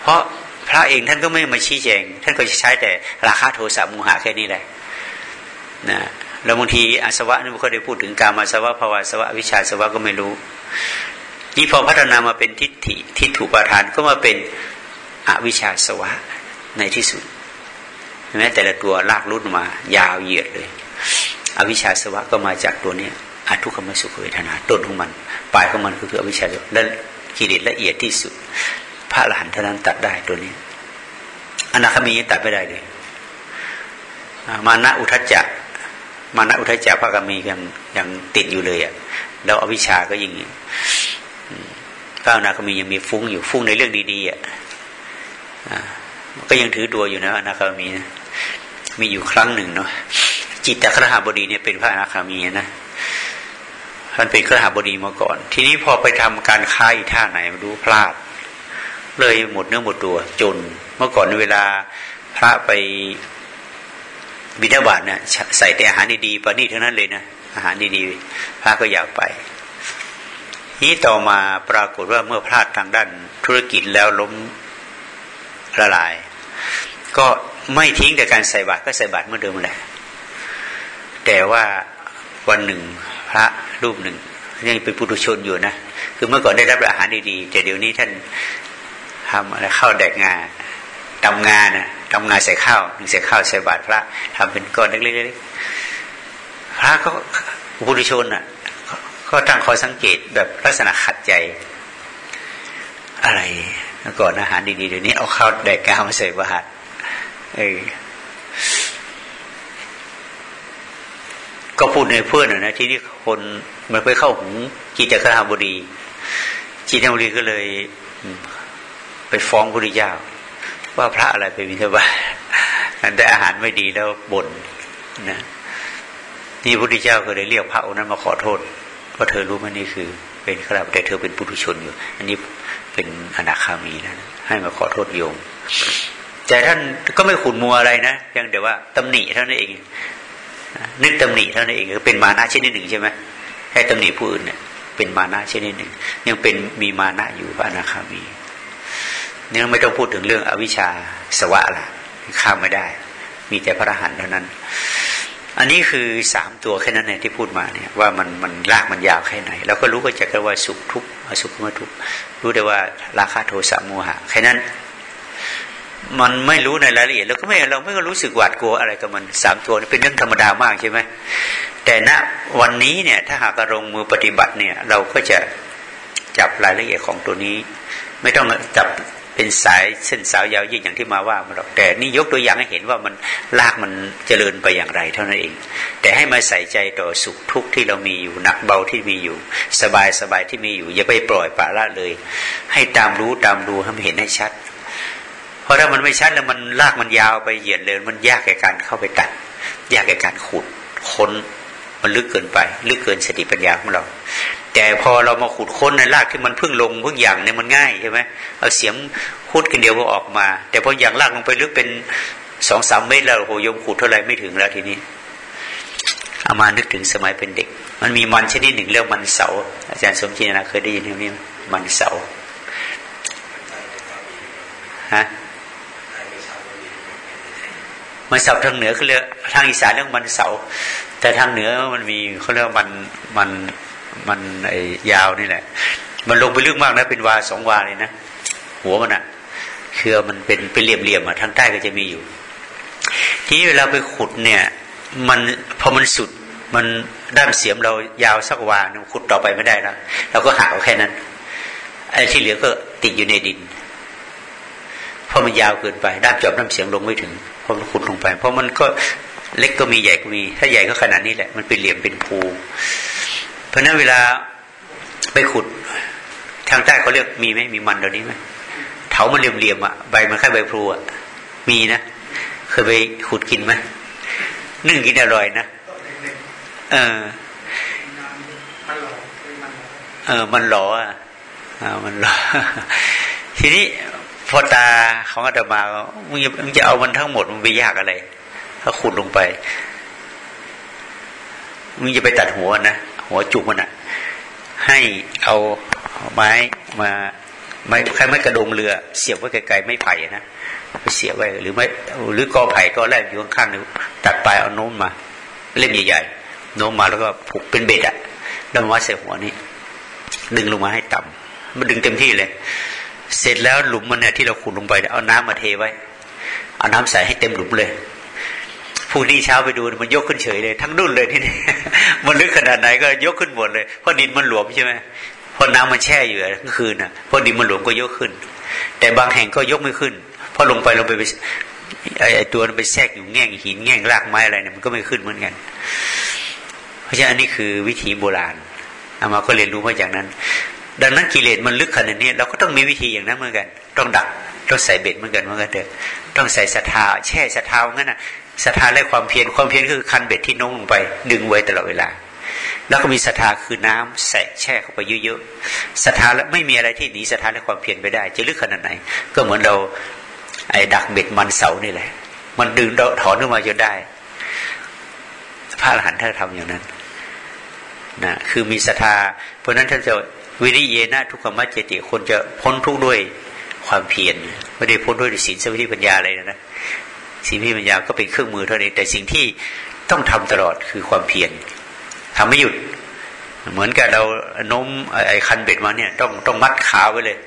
เพราะพระเองท่านก็ไม่มาชี้แจง ท่านก็ใช้แต่ราคาโทสะโมหะแค่นี้แหละนะแล้วบางทีอาสวะนี่ไม่ค่อยได้พูดถึงการมาสวะภาวะสวะวิชาสวะก็ไม่รู้ นี่พอพัฒนามาเป็นทิฏฐิทิฏฐุปาทานก็มาเป็นอวิชาสวะในที่สุดใช่ไหมแต่ละตัวลากรุ่นมา ยาวเหยียดเลย อวิชาสวะก็มาจากตัวเนี้ยอทุกขมสุขเวทนาต้นของมันปลายของมันคืออวิชชาและกิเลสละเอียดที่สุด พระอรหันต์เท่านั้นตัดได้ตัวนี้ อนาคามีตัดไม่ได้เลยมานะอุทจจะมานะอุทจจะพระกามียังยังติดอยู่เลยอะแล้วอวิชาก็ยิ่งพระอนาคามียังมีฟุ้งอยู่ฟุ้งในเรื่องดีๆอะก็ยังถือตัวอยู่นะอนาคามีนะมีอยู่ครั้งหนึ่งเนาะจิตตครหาบดีเนี่ยเป็นพระอนาคามีนะท่านเป็นขรหบดีมาก่อน ทีนี้พอไปทำการค้าอีท่าไหนมาดูพลาด เลยหมดเนื้อหมดตัว จน เมื่อก่อนเวลาพระไปบิดาบาตเนี่ยใส่แต่อาหารดีๆปานี่ทั้งนั้นเลยนะอาหารดีๆพระก็อยากไปนี้ต่อมาปรากฏว่าเมื่อพลาดทางด้านธุรกิจแล้วล้มละลาย ก็ไม่ทิ้งแต่การใส่บาตรก็ใส่บาตรเมื่อเดิมแหละแต่ว่าวันหนึ่งพระรูปหนึ่งยังเป็นปุถุชนอยู่นะคือเมื่อก่อนได้รับอาหารดีๆแต่เดี๋ยวนี้ท่าน ทำอะไรข้าวแดกงาทำงานนะทำงานใส่ข้าวหนึ่งใส่ข้าวใส่บาตรพระทำเป็นก้อนเล็กๆพระก็ปุถุชนอะก็ตั้งคอยสังเกตแบบลักษณะขัดใจ อะไรก่อนอาหารดีๆเดี๋ยวนี้เอาข้าวแดกกามาใส่บาตรเออก็พูดในเพื่อนนะที่นี่คนมันไปเข้าหูจีตคราบดีจีตคราบดีก็เลย ไปฟ้องพระพุทธเจ้าว่าพระอะไรไปวินทบาทได้อาหารไม่ดีแล้วบ่นนะนี่พระพุทธเจ้าก็เลยเรียกพระองค์นั้นมาขอโทษเพราเธอรู้ว่านี่คือ เป็นขราบแต่เธอเป็นปุถุชนอยู่ อันนี้เป็นอนาคามีนะให้มาขอโทษโยมแต่ท่านก็ไม่ขุนมัวอะไรนะยังแต่ว่าตำหนิเท่านั้นเองนึกตำหนิเท่านั้นเองก็เป็นมานะชนิดหนึ่งใช่ไหมให้ตำหนิผู้อื่นเนี่ยเป็นมานะชนิดหนึ่ง ยังเป็นมีมานะอยู่พระอนาคามี นี่ไม่ต้องพูดถึงเรื่องอวิชชาสวะละข้ามไม่ได้ มีแต่พระอรหันต์เท่านั้น อันนี้คือสามตัวแค่นั้นเองที่พูดมาเนี่ยว่ามันมันลากมันยาวแค่ไหนเราก็รู้ก็จะกันว่าสุขทุกข์สุขมาทุกข์รู้ได้ว่าราคาโทสะโมหะแค่นั้นมันไม่รู้ในรายละเอียดเราก็ไม่เราไม่ก็รู้สึกหวาดกลัวอะไรกับมันสามตัวนี่เป็นเรื่องธรรมดามากใช่ไหมแต่ณวันนี้เนี่ยถ้าหากลงมือปฏิบัติเนี่ย เราก็จะจับรายละเอียดของตัวนี้ ไม่ต้องจับ เป็นสายเส้นสาวยาวยิ่งอย่างที่มาว่ามาหรอกแต่นี่ยกตัวอย่างให้เห็นว่ามันลากมันเจริญไปอย่างไร เท่านั้นเอง แต่ให้มาใส่ใจต่อสุขทุกข์ที่เรามีอยู่หนักเบาที่มีอยู่ สบายสบายที่มีอยู่ อย่าไปปล่อยปละละเลย ให้ตามรู้ตามดูให้เห็นให้ชัด เพราะถ้ามันไม่ชัดแล้วมันลากมันยาวไปเหยียดเลยมันยากแก่การเข้าไปตัด ยากแก่การขุดค้นมันลึกเกินไป ลึกเกินสติปัญญาของเรา แต่พอเรามาขุดค้นในรากที่มันพึ่งลงพึ่งอย่างเนี่ยมันง่ายใช่ไหมเอาเสียงขุดกันเดียวก็ออกมา แต่พออย่างรากลงไปลึกเป็นสองสามเมตรแล้วโหยมขุดเท่าไรไม่ถึงแล้วทีนี้เอามานึกถึงสมัยเป็นเด็ก มันมีมันชนิดหนึ่งเรียกมันเสา อาจารย์สมจินนะเคยได้ยินเรื่องนี้มันเสาฮะมันเสาทางเหนือเขาเรียกทางอีสานเรียกมันเสา แต่ทางเหนือมันมีเขาเรียกมันมัน มันไอยาวนี่แหละ มันลงไปลึกมากนะเป็นวาสองวาเลยนะหัวมันอะเครือมันเป็นเป็นเหลี่ยมๆอะทางใต้ก็จะมีอยู่ ทีนี้เวลาไปขุดเนี่ย มันพอมันสุดมันด้ามเสียมเรายาวสักวาขุดต่อไปไม่ได้แล้วเราก็หาแค่นั้นไอ้ที่เหลือก็ติดอยู่ในดินเพราะมันยาวเกินไปด้ามจอบด้ามเสียงลงไม่ถึงพอมันขุดลงไป เพราะมันก็เล็กก็มีใหญ่ก็มี ถ้าใหญ่ก็ขนาดนี้แหละ มันเป็นเหลี่ยมเป็นภู ราะนั้นเวลาไปขุด ทางใต้เขาเรียกมีไหมมีมันเดี๋ยวนี้ไหมเถามันเหลี่ยมๆอะใบมันคล้ายใบพลูอะมีนะเคยไปขุดกินไหมนึ่งกินอร่อยนะเออเออ มันหล่ออะมันหล่อทีนี้พอตาของอาตมามึงมึงจะเอามันทั้งหมดมันไปยากอะไร ถ้าขุดลงไปมึงจะไปตัดหัวนะ หัวจุกมันอะให้เอาไม้มาไม้ใครไม่กระดงเรือ เสียบไว้ไกลๆไม่ไผ่นะไปเสียบไว้หรือไม่หรือกอไผ่ก็แลกอยู่ข้างๆนึงตัดปลายเอาโน้มมาเล่มใหญ่ๆโน้มมาแล้วก็ผูกเป็นเบ็ดอะแล้วมาใส่หัวนี่ดึงลงมาให้ต่ำมันดึงเต็มที่เลย เสร็จแล้วหลุมมันเนี่ยที่เราขุดลงไปเอาน้ำมาเทไว้ เอาน้ำใส่ให้เต็มหลุมเลย รุ่งนี้เช้าไปดูมันยกขึ้นเฉยเลย ทั้งดุ่นเลยที่นี่มันลึกขนาดไหนก็ยกขึ้นหมดเลยเพราะดินมันหลวมใช่ไหมเพราะน้ำมันแช่อยู่ทั้งคืนอะเพราะดินมันหลวมก็ยกขึ้น แต่บางแห่งก็ยกไม่ขึ้นเพราะลงไปลงไปไอ้ตัวมันไปแทรกอยู่แง่งหินแง่งรากไม้อะไรเนี่ยมันก็ไม่ขึ้นเหมือนกัน เพราะฉะนั้นอันนี้คือวิถีโบราณเอามาก็เรียนรู้มาจากนั้น ดังนั้นกิเลสมันลึกขนาดนี้เราก็ต้องมีวิธีอย่างนั้นเหมือนกัน ต้องดักต้องใส่เบ็ดเหมือนกันเหมือนกันเถอะต้องใส่ศรัทธาแช่ศรัทธางั้นนะ ศรัทธาและความเพียรความเพียรคือคันเบ็ดที่นุ่งลงไป ดึงไว้ตลอดเวลา แล้วก็มีศรัทธาคือน้ำใส่แช่เข้าไปเยอะๆศรัทธาและไม่มีอะไรที่หนีศรัทธาและความเพียรไปได้ จะลึกขนาดไหน ก็เหมือนเราไอ้ดักเบ็ดมันเสานี่แหละ มันดึงถอนขึ้นมาจนได้ พระอรหันต์ท่านทำอย่างนั้นนะคือมีศรัทธา เพราะนั้นท่านจะวิริเยนะทุกขมัจเจติคนจะพ้นทุกข์ด้วยความเพียรไม่ได้พ้นด้วยศีลสมาธิปัญญาอะไรนะ สมาธิปัญญาก็เป็นเครื่องมือเท่านี้แต่สิ่งที่ต้องทำตลอดคือความเพียรทำไม่หยุด เหมือนกับเราโน้มไอ้คันเบ็ดมาเนี่ย ต้องต้องมัดขาไว้เลย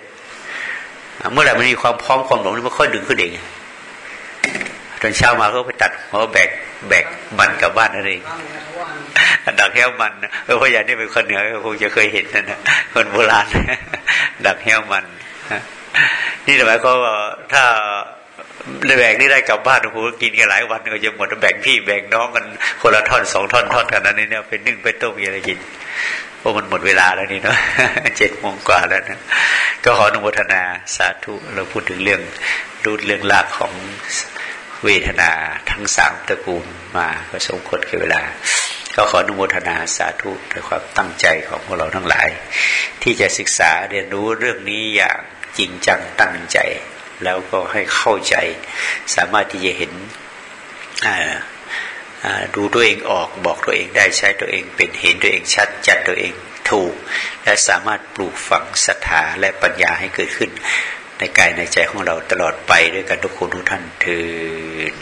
เมื่อไหร่มันมีความพร้อมความหลงมันค่อยดึงขึ้นเองตอนเช้ามาก็ไปตัดหัวแบกแบกมันกลับบ้านนั่นเองดักแห้วมันเออพยานนี่เป็นคนเหนือคงจะเคยเห็นนั่นนะคนโบราณ ดักแห้วมันนี่หมายความว่าถ้า แบ่งนี่ได้กลับบ้านโอ้โหกินกันหลายวันก็จะหมดแบ่งพี่แบ่งน้องกันคนละท่อนสองท่อนท่อนกันนั้นนี่เนี่ยเป็นนึ่งเป็นต้มอะไรกินเพราะมันหมดเวลาแล้วนี่เนาะเจ็ดโมงกว่าแล้วนะก็ขออนุโมทนาสาธุเราพูดถึงเรื่องรูดเรื่องลากของเวทนาทั้งสามตระกูลมาก็สมควรกับเวลา ก็ขออนุโมทนาสาธุด้วยความตั้งใจของพวกเราทั้งหลาย ที่จะศึกษาเรียนรู้เรื่องนี้อย่างจริงจังตั้งใจ แล้วก็ให้เข้าใจ สามารถที่จะเห็นดูตัวเองออกบอกตัวเองได้ใช้ตัวเอง เป็นเห็นตัวเองชัดจัดตัวเองถูก และสามารถปลูกฝังศรัทธาและปัญญาให้เกิดขึ้น ในกายในใจของเราตลอดไปด้วยกันทุกคนทุกท่านเถิด